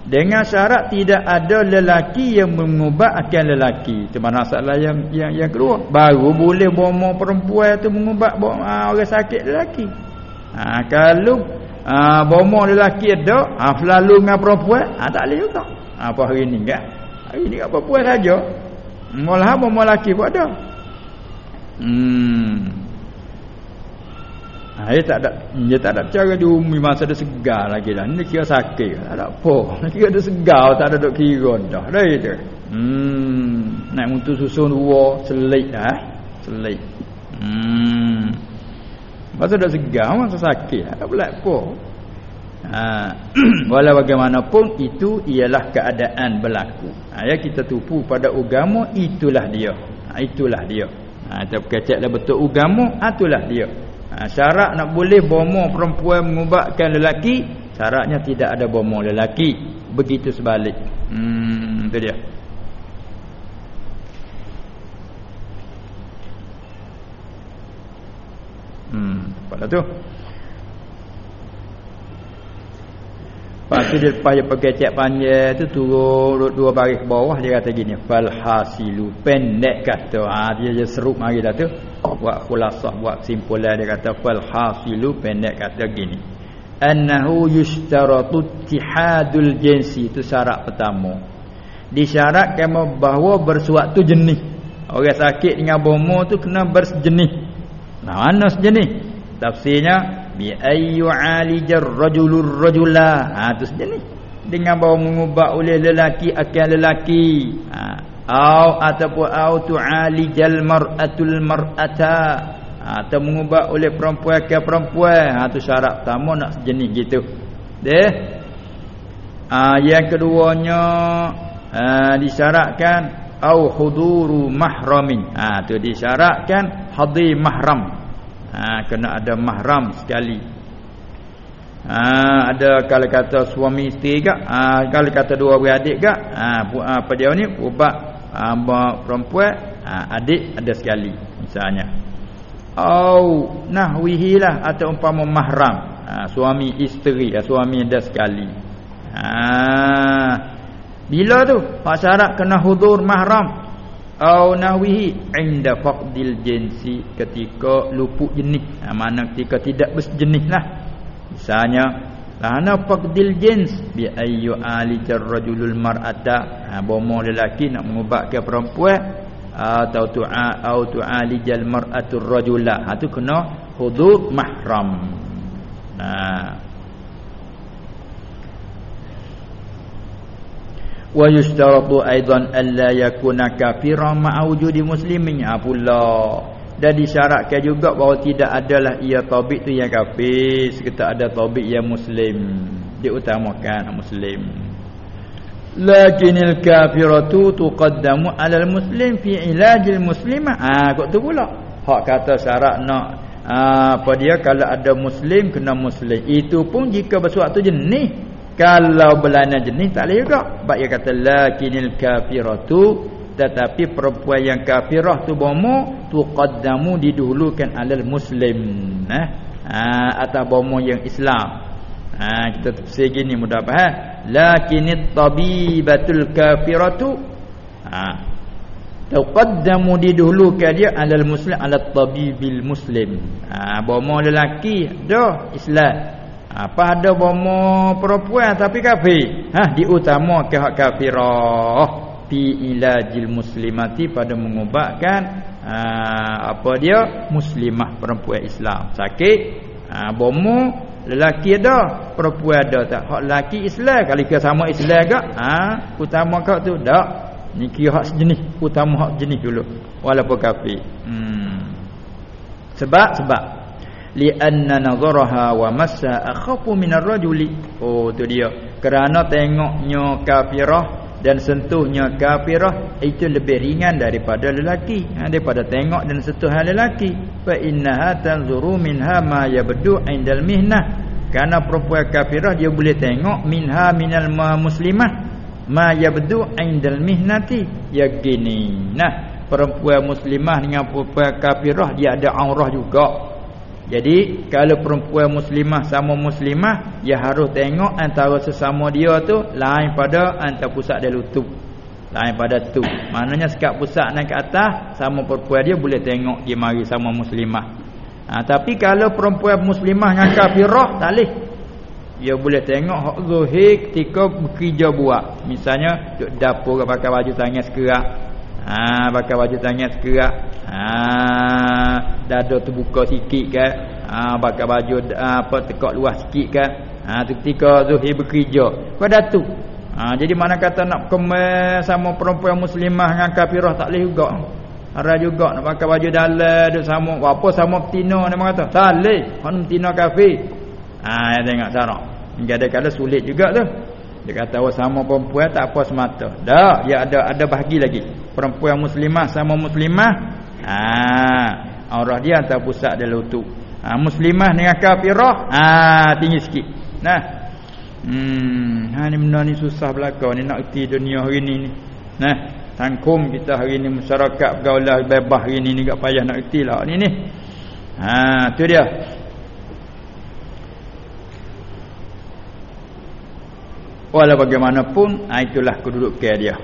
Dengan syarat tidak ada lelaki yang mengubah akan lelaki. Itu masalah yang yang yang kedua. Baru boleh bomo perempuan tu mengubah ha, orang sakit lelaki Ha, kalau ha, bomo lelaki ada, ha, selalu dengan perempuan, ha, tak boleh juga. Ha, apa hari ni kan? Hari ni apa perempuan saja. Malah bomo lelaki pun ada. Hmm. Ha, dia tak ada dia tak ada cara dia umi masa dia segar lagi dah. Ni kira sakit. Tak ada apa. Kira dia segar tak ada dok kira dah. Dah itu. Hmm. Nak untuk susun dua selit dah. Selit. Hmm. Masa dah segar masa sakit tak boleh apa. Ha, walau bagaimanapun itu ialah keadaan berlaku. Ha, ya kita tupu pada agama itulah dia. Ha, itulah dia. Ha, kita keceklah betul agama itulah dia. Ha, syarat nak boleh bomo perempuan mengubahkan lelaki, syaratnya tidak ada bomo lelaki. Begitu sebalik. Hmm, itu dia. Pada tu. Lepas tu dia payah pakai cek panjang tu turun dua baris ke bawah dia kata gini fal hasilu pendek kata. Ha, dia je serup mari dah tu. Buat khulasah buat simpulan dia kata fal hasilu pendek kata gini annahu yushtaratu ittihadul jinsi. Itu syarat pertama. Disyaratkan bahawa bersuatu jenis orang sakit dengan bomo tu kena bersejenis Nah, mana sejenis? Tafsirnya bi ayyu alijar rajulur rajula. Ha tu sejenis. Dengan bawa mengubah oleh lelaki akan lelaki. Ha au ataupun au tu'alijal mar'atul mar'ata. Ha atau mengubah oleh perempuan ke perempuan. Ha tu syarat pertama nak sejenis gitu. Deh. Ha yang keduanya ha, disyaratkan au huduru mahramin ha tu disyaratkan hadir mahram ha kena ada mahram sekali. Ha ada kalau kata suami isteri gak ha kalau kata dua beradik gak ha apa dia ni? Ubat ha, perempuan ha, adik ada sekali misalnya. Au nahwihi lah atau umpama mahram. Ha, suami isteri ha, suami ada sekali. Ha bila tu? Hak syarat kena hudur mahram. Au nahwihi inda faqdil jinsi ketika luput jenis. Ha, mana ketika tidak berjenis lah. Misalnya Lana faqdil jins bi ayyu ali rajulul mar'ata. Ha bomo lelaki nak mengubatkan perempuan atau tu'a atau tu'alijal mar'atur rajula. Ha tu kena hudud mahram. Nah. Wa yushtaratu aidan alla yakuna kafiran ma'a wujudi muslimin ha pula. Dan disyaratkan juga bahawa tidak adalah ia tabik tu yang kafir seketak ada tabik yang muslim. Diutamakan muslim. Lakinil kafiratu tuqaddamu 'ala muslim fi ilajil muslimah. Ah kok tu pula. Hak kata syarat nak ha, apa dia kalau ada muslim kena muslim. Itu pun jika bersuatu jenis kalau belana jenis tak boleh juga. Sebab dia kata lakinil kafiratu tetapi perempuan yang kafirah tu bomo tuqaddamu didahulukan alal muslim eh ha, atas bomo yang Islam. Ha, kita tafsir gini mudah faham. Lakinit tabibatul kafiratu ha tuqaddamu didahulukan dia alal muslim alat tabibil muslim. Ha bomo lelaki dah Islam apa ada bomo perempuan tapi kafir? Ha diutamakan hak kafirah. Fi ilajil muslimati pada mengubatkan ha, apa dia? Muslimah perempuan Islam. Sakit? Ha, bomo lelaki ada perempuan ada tak? Hak lelaki Islam kalau kita sama Islam gak ha utama kau tu? Tak. Ni kira hak sejenis utama hak jenis dulu. Walaupun kafir. Hmm. sebab sebab li'anna nadharaha wa massa akhafu min ar-rajuli oh tu dia. Kerana tengoknya kafirah dan sentuhnya kafirah itu lebih ringan daripada lelaki. Ha, daripada tengok dan sentuh lelaki. Fa innaha tanzuru minha ma yabdu indal mihnah. Kerana perempuan kafirah dia boleh tengok minha minal muslimah. Ma yabdu indal mihnati. Ya gini. Nah perempuan muslimah dengan perempuan kafirah dia ada aurah juga jadi kalau perempuan muslimah sama muslimah dia harus tengok antara sesama dia tu lain pada antara pusat dia lutut. Lain pada tu. Maknanya sekat pusat naik ke atas sama perempuan dia boleh tengok dia mari sama muslimah. Ha, tapi kalau perempuan muslimah dengan kafirah tak boleh. Dia boleh tengok hak zahir ketika bekerja buat. Misalnya duk dapur pakai baju tangan sekerak. Ha pakai baju tangan sekerak. Ha dada terbuka sikit kan ha pakai baju apa tekak luas sikit kan ha ketika zuhir bekerja. Pada tu ha jadi mana kata nak kemas sama perempuan muslimah dengan kafirah tak leh juga. Ada juga nak pakai baju dalam duk sama. Apa sama betina nama kata. Tak leh hak betina kafir. Ha ya tengok hingga ada kala sulit juga tu. Dia kata awak sama perempuan tak apa semata. Dah dia ada ada bahagi lagi perempuan muslimah sama muslimah Ha, aurah dia antara pusat dia lutut. Ha, muslimah dengan kafirah, ha tinggi sikit. Nah. Hmm, ha ni benda ni susah belaka ni nak erti dunia hari ni ni. Nah, tangkum kita hari ni masyarakat pergaulan bebas hari ni ni gak payah nak erti lah ni ni. Ha, tu dia. Walau bagaimanapun, ha, itulah kedudukan dia.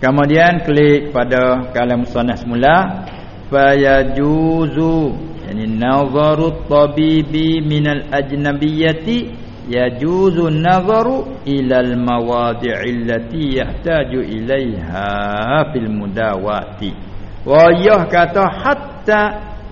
Kemudian klik pada kalam sunnah semula. Fayajuzu yani nazaru tabibi minal ajnabiyyati. Yajuzu nazaru ilal mawadi' allati yahtaju ilaiha fil mudawati. Wa yah kata hatta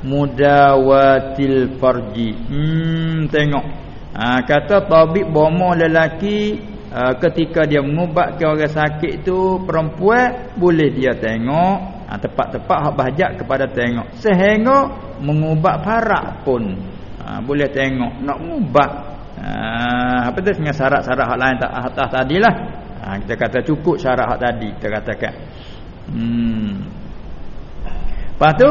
mudawatil farji. Hmm tengok. Ha, kata tabib bomo lelaki uh, ketika dia mengubatkan orang sakit tu perempuan boleh dia tengok. Uh, tepat-tepat hak bahajat kepada tengok. Sehingga mengubat farak pun uh, boleh tengok. Nak mengubat uh, apa tu dengan syarat-syarat hak lain tak atas tadilah. Uh, kita kata cukup syarat hak tadi kita katakan. Hmm. Lepas tu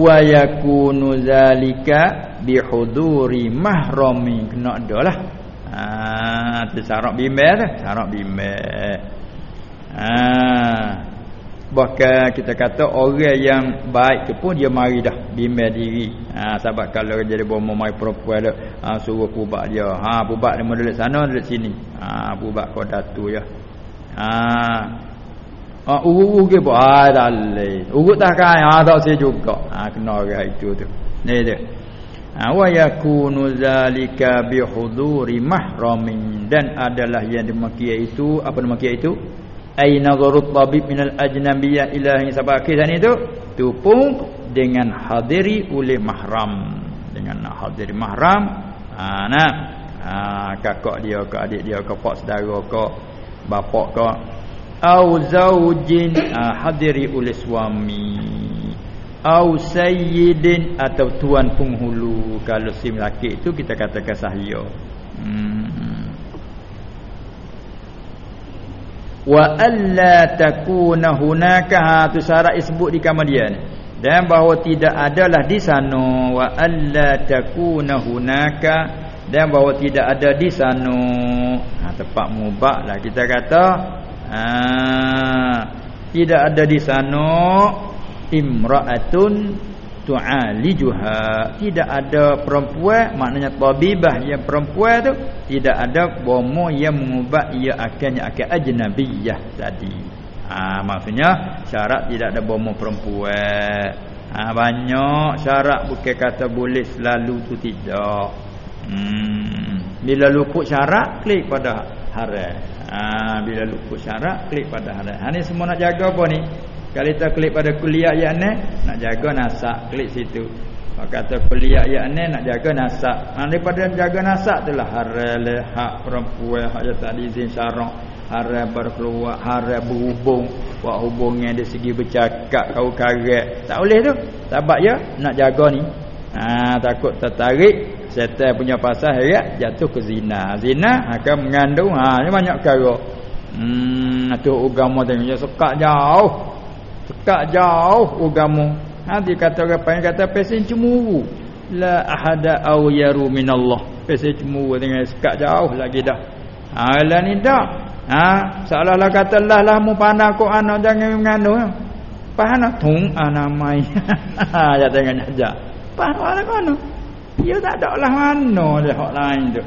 wa yakunu zalika bihuduri mahrami kena adalah Ah, tu syarat bimbel tu, syarat bimbel. Ah. Bahkan kita kata orang yang baik tu pun dia mari dah bimbel diri. Ha, sebab kalau jadi bomo mai perempuan dah ha, suruh pubak dia. Ha pubak dia duduk sana duduk sini. Ha pubak kau datu ya. Ha Ha urut ke apa? Ha dah le. Urut tak kan? Ha tak saya juga. Ha kena orang itu tu. Ni dia. Wa yakunu zalika bi huduri mahramin. Dan adalah yang demikian itu apa demikian itu? Ai nazarut tabib minal ajnabiyyah ila yang akhir tadi itu? Tu pun dengan hadiri oleh mahram. Dengan hadiri mahram. Ha, nah ha, kakak dia ke adik dia ke pak saudara ke bapak ke au zaujin ha, hadiri oleh suami au sayyidin atau tuan penghulu. Kalau si lelaki itu kita katakan sahya hmm. wa alla takuna hunaka. Ha tu syarat disebut di kemudian. Dan bahawa tidak adalah di sana. Wa alla takuna hunaka. Dan bahawa tidak ada di sana. Ha tepat mubak lah kita kata. Ha tidak ada di sana imra'atun tu'alijuha. Tidak ada perempuan maknanya tabibah yang perempuan tu tidak ada bomo yang mengubah ia akannya akan ajnabiyah tadi. Ha, maksudnya syarat tidak ada bomo perempuan. Ha, banyak syarat bukan kata boleh selalu tu tidak. Hmm. bila luput syarat klik pada haram. Ha, bila luput syarat klik pada haram. Ha, ni semua nak jaga apa ni kalau kita klik pada kuliah yang ni nak jaga nasak klik situ. Kalau kata kuliah yang ni nak jaga nasak. Ha, daripada jaga nasak itulah haram hak perempuan hak yang tak izin syarak. Haram berkeluar, haram berhubung, buat hubungan dari segi bercakap kau karet. Tak boleh tu. Sebab ya nak jaga ni. Ha, takut tertarik setan punya pasal ya jatuh ke zina. Zina akan mengandung ha banyak perkara. Hmm tu agama tengok dia suka jauh tak jauh agama. Ha dia kata orang panggil kata pesen cemuru. La ahada aw yaru minallah. Pesen cemuru dengan sekat jauh lagi dah. Ha lah ni dak. Ha seolah-olah kata lah lah mu pandang anak jangan mengandung. Pahana tung anamai. Ha ya tengok aja. Pahana kono. Dia tak ada lah mana dia hak lain tu.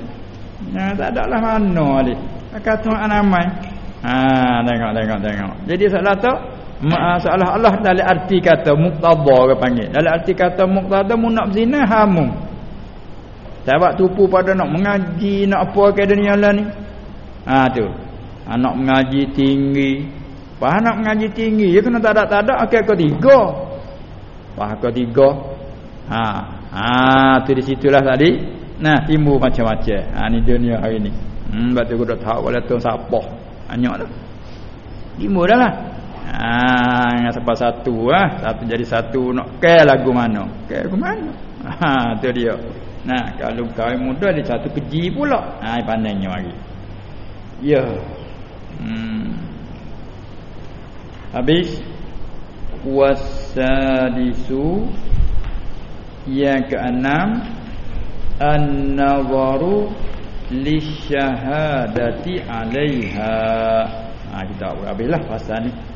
Nah, tak ada lah mana dia. Kata anamai. Ha tengok tengok tengok. Jadi salah tu Masalah Allah dalam arti kata muqtada orang panggil. Dalam arti kata muqtada mu nak zina hamu. Sebab tupu pada nak mengaji, nak apa ke dunia lah ni. Ha tu. Ha, nak mengaji tinggi. Apa nak mengaji tinggi? Ya kena tak ada tak ada okey ke tiga. Apa ke tiga? Ha. Ha tu di situlah tadi. Nah, timbul macam-macam. Ha ni dunia hari ni. Hmm, batu aku dah tahu wala tu siapa. Banyak dah. Timbul dah lah. Ah, yang sebab satu ah, satu jadi satu nak ke lagu mana? Ke lagu mana? Ha, tu dia. Nah, kalau kau muda dia satu keji pula. Ha, pandainya lagi. Ya. Hmm. Habis wasadisu yang keenam an-nazaru lisyahadati 'alaiha. Ha, kita habislah pasal ni.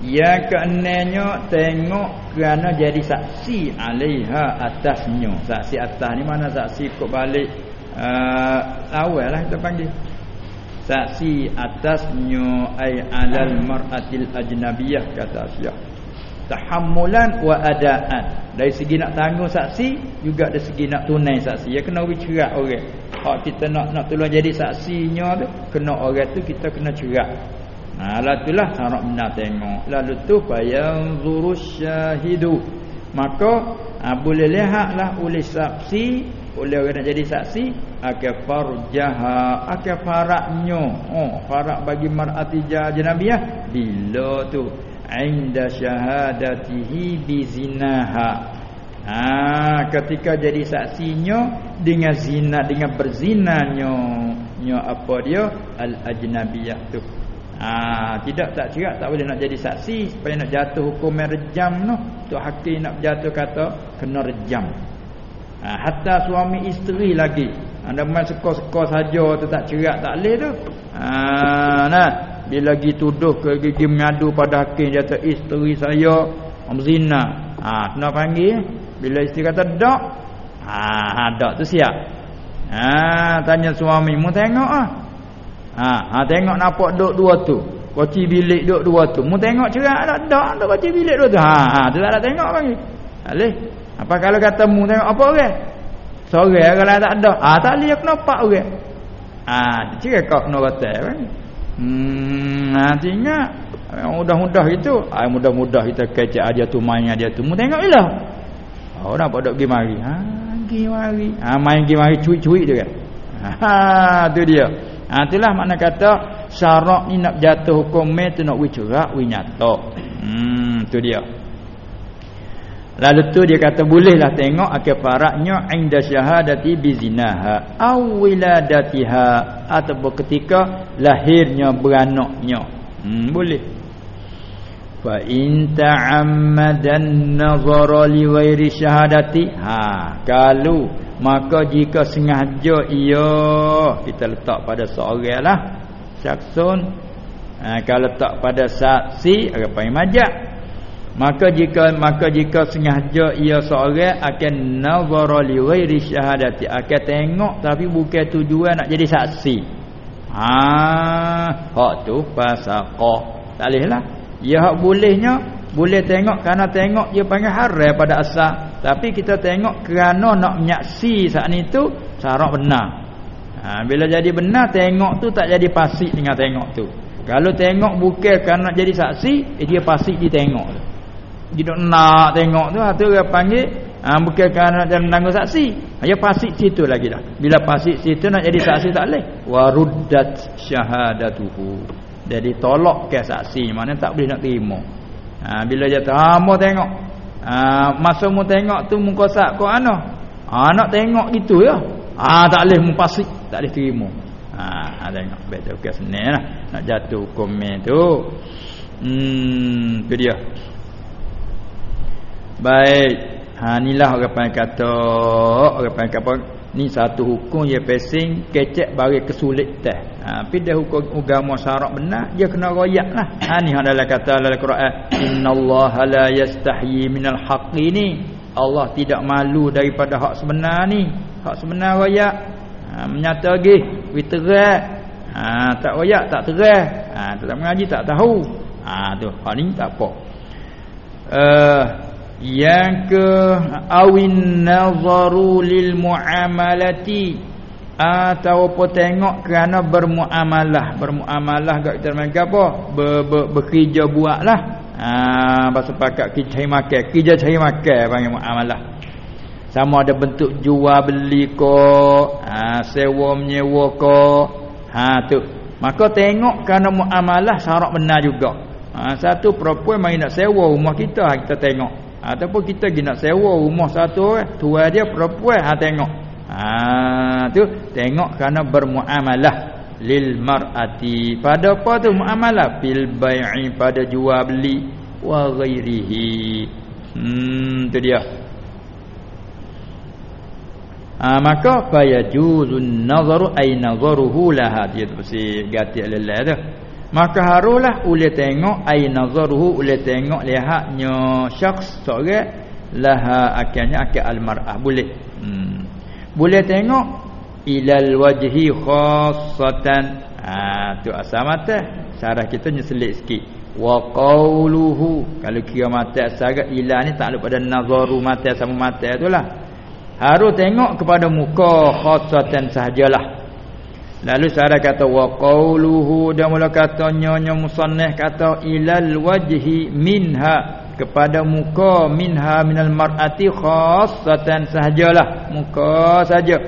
Yang keenamnya tengok kerana jadi saksi alaiha atasnya. Saksi atas ni mana saksi kok balik uh, awal lah kita panggil. Saksi atasnya ay alal mar'atil ajnabiyah kata Syekh. Tahammulan wa adaan. Dari segi nak tanggung saksi juga dari segi nak tunai saksi. Ya kena cerak orang. Kalau kita nak nak tolong jadi saksinya tu kena orang tu kita kena cerak. Ha itulah cara benar tengok. Lalu tu fayanzuru syahidu. Maka ha, boleh lihatlah oleh saksi, oleh orang nak jadi saksi akan farjaha, akan faraknya. Oh, farak bagi mar'ati janabiyah bila tu inda syahadatihi bizinaha. Ha ketika jadi saksinya dengan zina dengan berzinanya nya apa dia al ajnabiyah tu Ah, tidak tak cerak tak boleh nak jadi saksi supaya nak jatuh hukum rejam tu. Tu hakim nak jatuh kata kena rejam. Ah, hatta suami isteri lagi. Anda main sekor-sekor saja tu tak cerak tak leh tu. Ah, nah, bila lagi tuduh ke gigi mengadu pada hakim jatuh isteri saya mzina. Ah, kena panggil bila isteri kata dak. Ah, dak tu siap. Ah, tanya suami, "Mu tengok ah?" Ha, ha tengok nampak duk dua tu. Koci bilik duk dua tu. Mu tengok cerak tak? Tak, tak koci bilik dua tu. Ha, ha tu tak ada tengok lagi. Alih. Apa kalau kata mu tengok apa orang? Seorang kalau tak ada. Ah tak boleh kena pak orang. Ah cerita kau kena batal kan. Hmm artinya mudah-mudah itu, ah mudah-mudah kita kecek aja tu main dia tu. Mu tengok lah. Oh nampak dok pergi mari. Ha pergi mari. Ha main pergi mari cuik-cuik tu kan. Ha tu dia. Ha itulah makna kata syarak ni nak jatuh hukum mai tu nak wicerak wi nyata. Hmm tu dia. Lalu tu dia kata bolehlah tengok akal faraknya inda syahadati bizinaha aw wiladatiha ataupun ketika lahirnya beranaknya. Hmm boleh. Fa in ta'ammadan nazara li ghairi syahadati ha kalau maka jika sengaja ia kita letak pada seorang lah syaksun. Ha, kalau letak pada saksi apa yang majak. Maka jika maka jika sengaja ia seorang akan nazara li ghairi syahadati. Akan tengok tapi bukan tujuan nak jadi saksi. Ha hak tu pasaqah tak boleh lah. Ya hak bolehnya boleh tengok kerana tengok dia panggil haram pada asal. Tapi kita tengok kerana nak menyaksi saat itu syarat benar. Ha, bila jadi benar tengok tu tak jadi pasti dengan tengok tu. Kalau tengok bukan kerana jadi saksi, eh, dia pasti dia tengok. Dia nak tengok tu atau dia panggil ha, bukan kerana dia menanggung saksi. Ha, dia pasti situ lagi dah. Bila pasti situ nak jadi saksi tak boleh. Waruddat syahadatuhu. Jadi tolak ke saksi mana tak boleh nak terima. Ha, bila dia tahu ha, mau tengok. Ha, masa mu tengok tu muka sak kau ana. Ha, nak tengok gitu ya. Ha, tak boleh mu pasti tak boleh terima. Ha, ha tengok betul ke senanglah nak jatuh komen tu. Hmm, tu dia. Baik. Ha inilah orang panggil kata orang panggil apa Ni satu hukum dia pesing kecek bagi kesulit teh. Ha tapi dia hukum agama syarak benar dia kena royak lah. Ha ni adalah kata dalam Quran innallaha la yastahyi minal haqqi ni. Allah tidak malu daripada hak sebenar ni. Hak sebenar royak. Ha menyata lagi witerat. Ha tak royak tak terang. Ha tak mengaji tak tahu. Ha tu hak ni tak apa. Eh uh, yang ke awin nazaru lil muamalati atau apa tengok kerana bermuamalah. Bermuamalah gak kita makan apa? Ber, ber, bekerja buatlah. Ah pasal pakat kita cari makan. Kerja cari makan panggil muamalah. Sama ada bentuk jual beli ko ha, sewa menyewa ko ha tu. Maka tengok kerana muamalah syarat benar juga. Ha, satu perempuan mai nak sewa rumah kita kita tengok ataupun kita pergi nak sewa rumah satu orang tuan dia perempuan ha tengok. Ha tu tengok kerana bermuamalah lil mar'ati. Pada apa tu muamalah? Bil bai'i pada jual beli. Wa ghairihi. Hmm tu dia. Ha maka fa yajuzun nazaru ay nazaruhu laha. Dia tu mesti gati lelai tu maka haruslah ule tengok ai nazaruhu ule tengok lihatnya syakhs seorang laha akalnya akal almar'ah boleh. Hmm. boleh tengok ilal wajhi khassatan. Ha tu asal mata. Syarah kita nyeselit sikit. Wa qawluhu. Kalau kira mata sangat ila ni tak ada pada nazaru mata sama mata itulah harus tengok kepada muka khassatan sahajalah Lalu saya kata wa qauluhu dan mula kata nyonya musannah kata ilal wajhi minha kepada muka minha minal mar'ati khassatan sahajalah muka saja.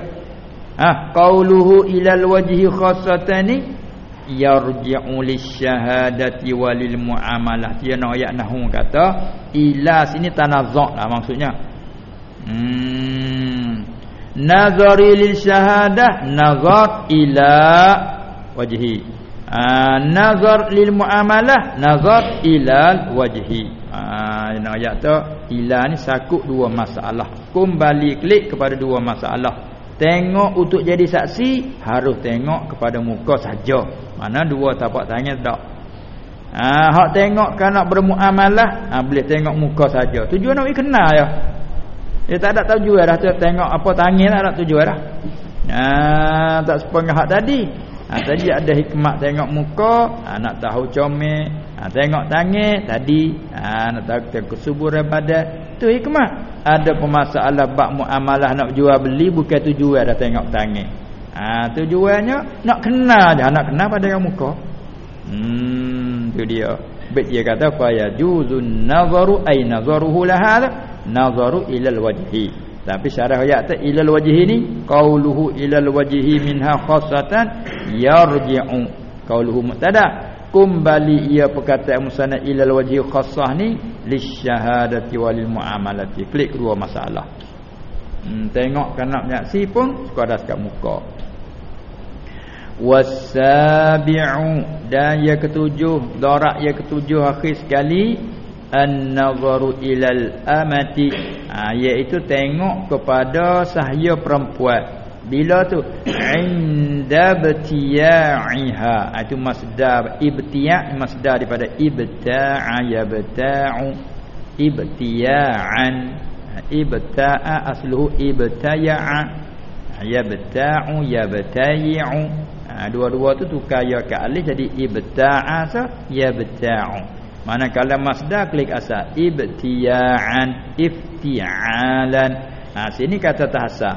Ha, qauluhu ilal wajhi khassatan yarji'u lisyahadati walil muamalah. Dia nak ayat nahwu kata ila sini tanazzuh lah maksudnya. Hmm nazari lil syahadah nazar ila wajhi. Uh, nazar lil muamalah nazar ila wajhi. Ah uh, ayat tu ila ni sakut dua masalah. Kembali klik kepada dua masalah. Tengok untuk jadi saksi harus tengok kepada muka saja. Mana dua tapak tangan tak? Ah uh, hak tengok kan nak bermuamalah uh, boleh tengok muka saja. Tujuan nak kenal ya dia tak ada tujuan dah tengok apa tangis tak ada tujuan dah. Ha, tak sepengah hak tadi. Ha, tadi ada hikmat tengok muka, ha, nak tahu comel, ha, tengok tangis tadi, ha, nak tahu kesuburan pada tu hikmah ada permasalahan bab muamalah nak jual beli bukan tujuan dah tengok tangan ha tujuannya nak kenal je nak kenal pada yang muka. Hmm tu dia. Bet dia kata fa yajuzun nazaru ay nazaruhu lahadha nazaru ila alwajhi tapi syarah ayat tu ila alwajhi ni qauluhu ila alwajhi minha khassatan yarji'u. Qauluhu mutada kembali ia perkataan musana ilal wajhi khassah ni lisyahadati walil muamalati klik dua masalah. Hmm, tengok nak menyaksi pun sekadar dekat muka. Wasabi'u. Dan yang ketujuh darak yang ketujuh akhir sekali an-nazaru ilal amati. Ha, iaitu tengok kepada sahaya perempuan. Bila tu? Inda btiya'iha. Itu masdar ibtiya' masdar daripada ibta'a yabta'u ibtiya'an. Ibta'a asluhu ibtaya'a. Yabtayi'u. Ha, dua-dua tu tukar ya ke alif jadi ibta'a sa yabta'u manakala masdar klik asal ibtiya'an ifti'alan. Ha sini kata tahsa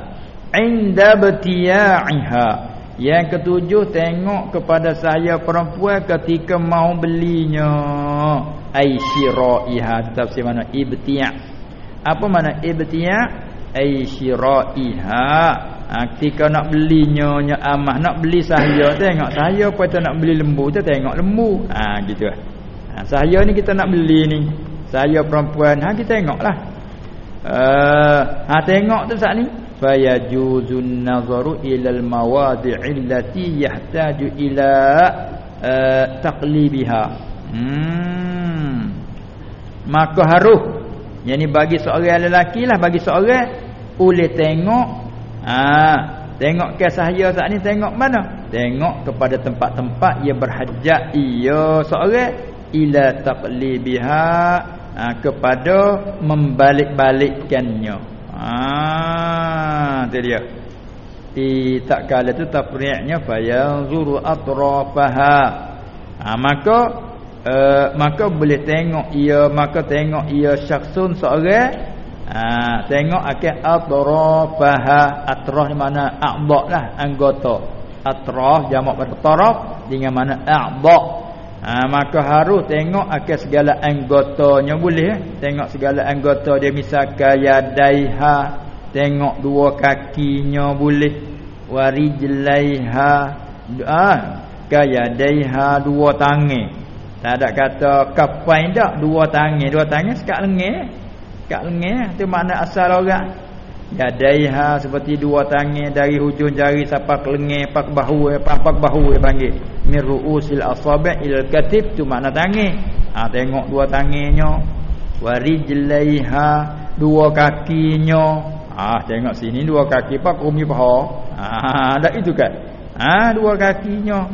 inda btiya'iha yang ketujuh tengok kepada saya perempuan ketika mau belinya. Ai syira'iha tafsir mana? Ibtiya' apa mana ibtiya' ai syira'iha ha, ketika nak belinya nya amah nak beli saya tengok saya apa nak beli lembu tu tengok lembu. Ha gitu ha, saya ni kita nak beli ni. Saya perempuan. Ha kita tengoklah. Uh, ha tengok tu saat ni. Fayajuzun nazaru ila almawadi' allati yahtaju ila uh, taqlibiha. Hmm. Maka harus yani bagi seorang lelaki lah bagi seorang. Boleh tengok. Ha tengok ke saya saat ni tengok mana? Tengok kepada tempat-tempat yang berhajat. Ia seorang ila taqlibiha ha, kepada membalik-balikkannya. Ah, tu dia. Di tak kala tu tafri'nya fa yanzuru atrafaha. Ha, maka uh, maka boleh tengok ia maka tengok ia syakhsun seorang ha, tengok akan atrafaha. Atraf mana? A'dha lah anggota. Atraf jamak pada taraf dengan mana? A'dha ha, maka harus tengok akan segala anggotanya boleh eh? tengok segala anggota dia misalkan yadaiha tengok dua kakinya boleh. Warijlaiha ah kayadaiha dua tangan. Tak ada kata kafain tak dua tangan. Dua tangan sekat lengan sekat lengan tu makna asal orang Yadaiha seperti dua tangan dari hujung jari sampai ke lengan, pak bahu, pak pak bahu dia panggil. Min ru'usil asabi' ila katif tu makna tangan. Ha tengok dua tangannya. Warijlaiha dua kakinya. Ha tengok sini dua kaki pak umi paha. Ha ada itu kan. Ha dua kakinya.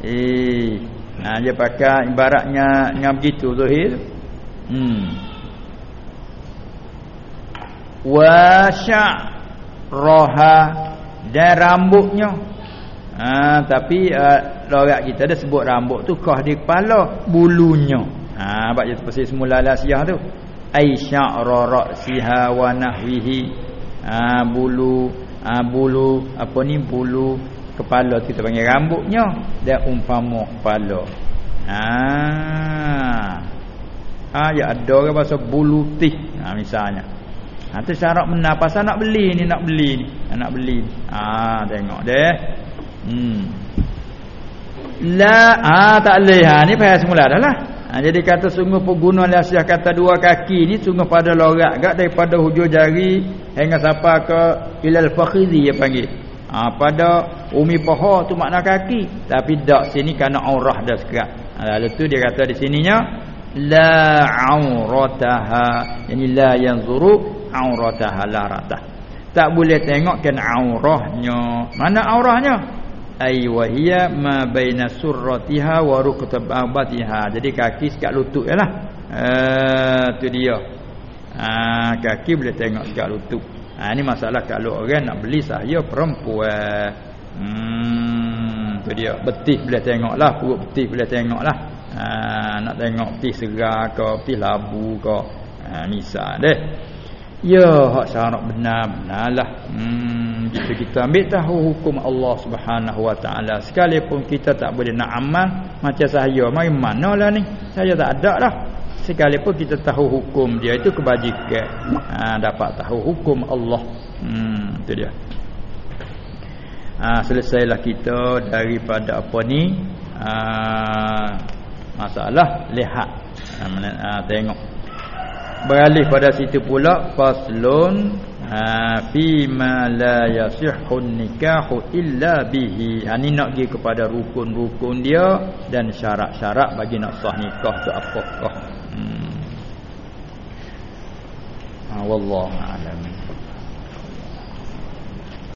Eh, nah dia pakai ibaratnya ngam begitu zahir. Hmm wasya roha. Dan rambutnya. Ha, tapi uh, lorak kita ada sebut rambut tu kah di kepala? Bulunya. Ha bab seperti semula lasiah tu. Aisya ra'siha wa nahwihi. Ha, bulu ha, bulu apa ni bulu kepala kita panggil rambutnya. Dan umpama kepala. Ha. Ha ya ada orang bahasa bulu tih. Ha, misalnya Ha tu syarat benar pasal nak beli ni nak beli ni. Ha, nak beli. Ha tengok deh. Hmm. La ha tak leh ha ni payah semula dah lah. Ha, jadi kata sungguh pengguna lasiah kata dua kaki ni sungguh pada lorak gak daripada hujung jari hingga sampai ke ilal fakhizi dia panggil. Ha, pada umi paha tu makna kaki tapi dak sini kerana aurah dah sekat. Ha, lalu tu dia kata di sininya la aurataha yani la yanzuru aurataha laratah tak boleh tengok kan aurahnya. Mana aurahnya? Ai wa hiya ma baina surratiha wa rukbatiha jadi kaki sekat lutut yalah eh tu dia. Ha, kaki boleh tengok sekat lutut. Ha, ini masalah kalau orang nak beli saya perempuan. Hmm tu dia. Betih boleh tengoklah perut betih boleh tengoklah. Ha, nak tengok betih segar ke betih labu ke ha, misal deh Ya hak syarat benar benarlah. Hmm kita ambil tahu hukum Allah Subhanahu wa taala sekalipun kita tak boleh nak amal macam saya mai manalah ni. Saya tak ada dah. Sekalipun kita tahu hukum dia itu kebajikan. Ha, dapat tahu hukum Allah. Hmm itu dia. Ha, selesailah kita daripada apa ni? Ha, masalah lihat. Ha, ha, tengok beralih pada situ pula faslun ha fi ma la yasihhu nikahu illa bihi. Ha ni nak pergi kepada rukun-rukun dia dan syarat-syarat bagi nak sah nikah tu apakah hmm. Ha wallahu a'lam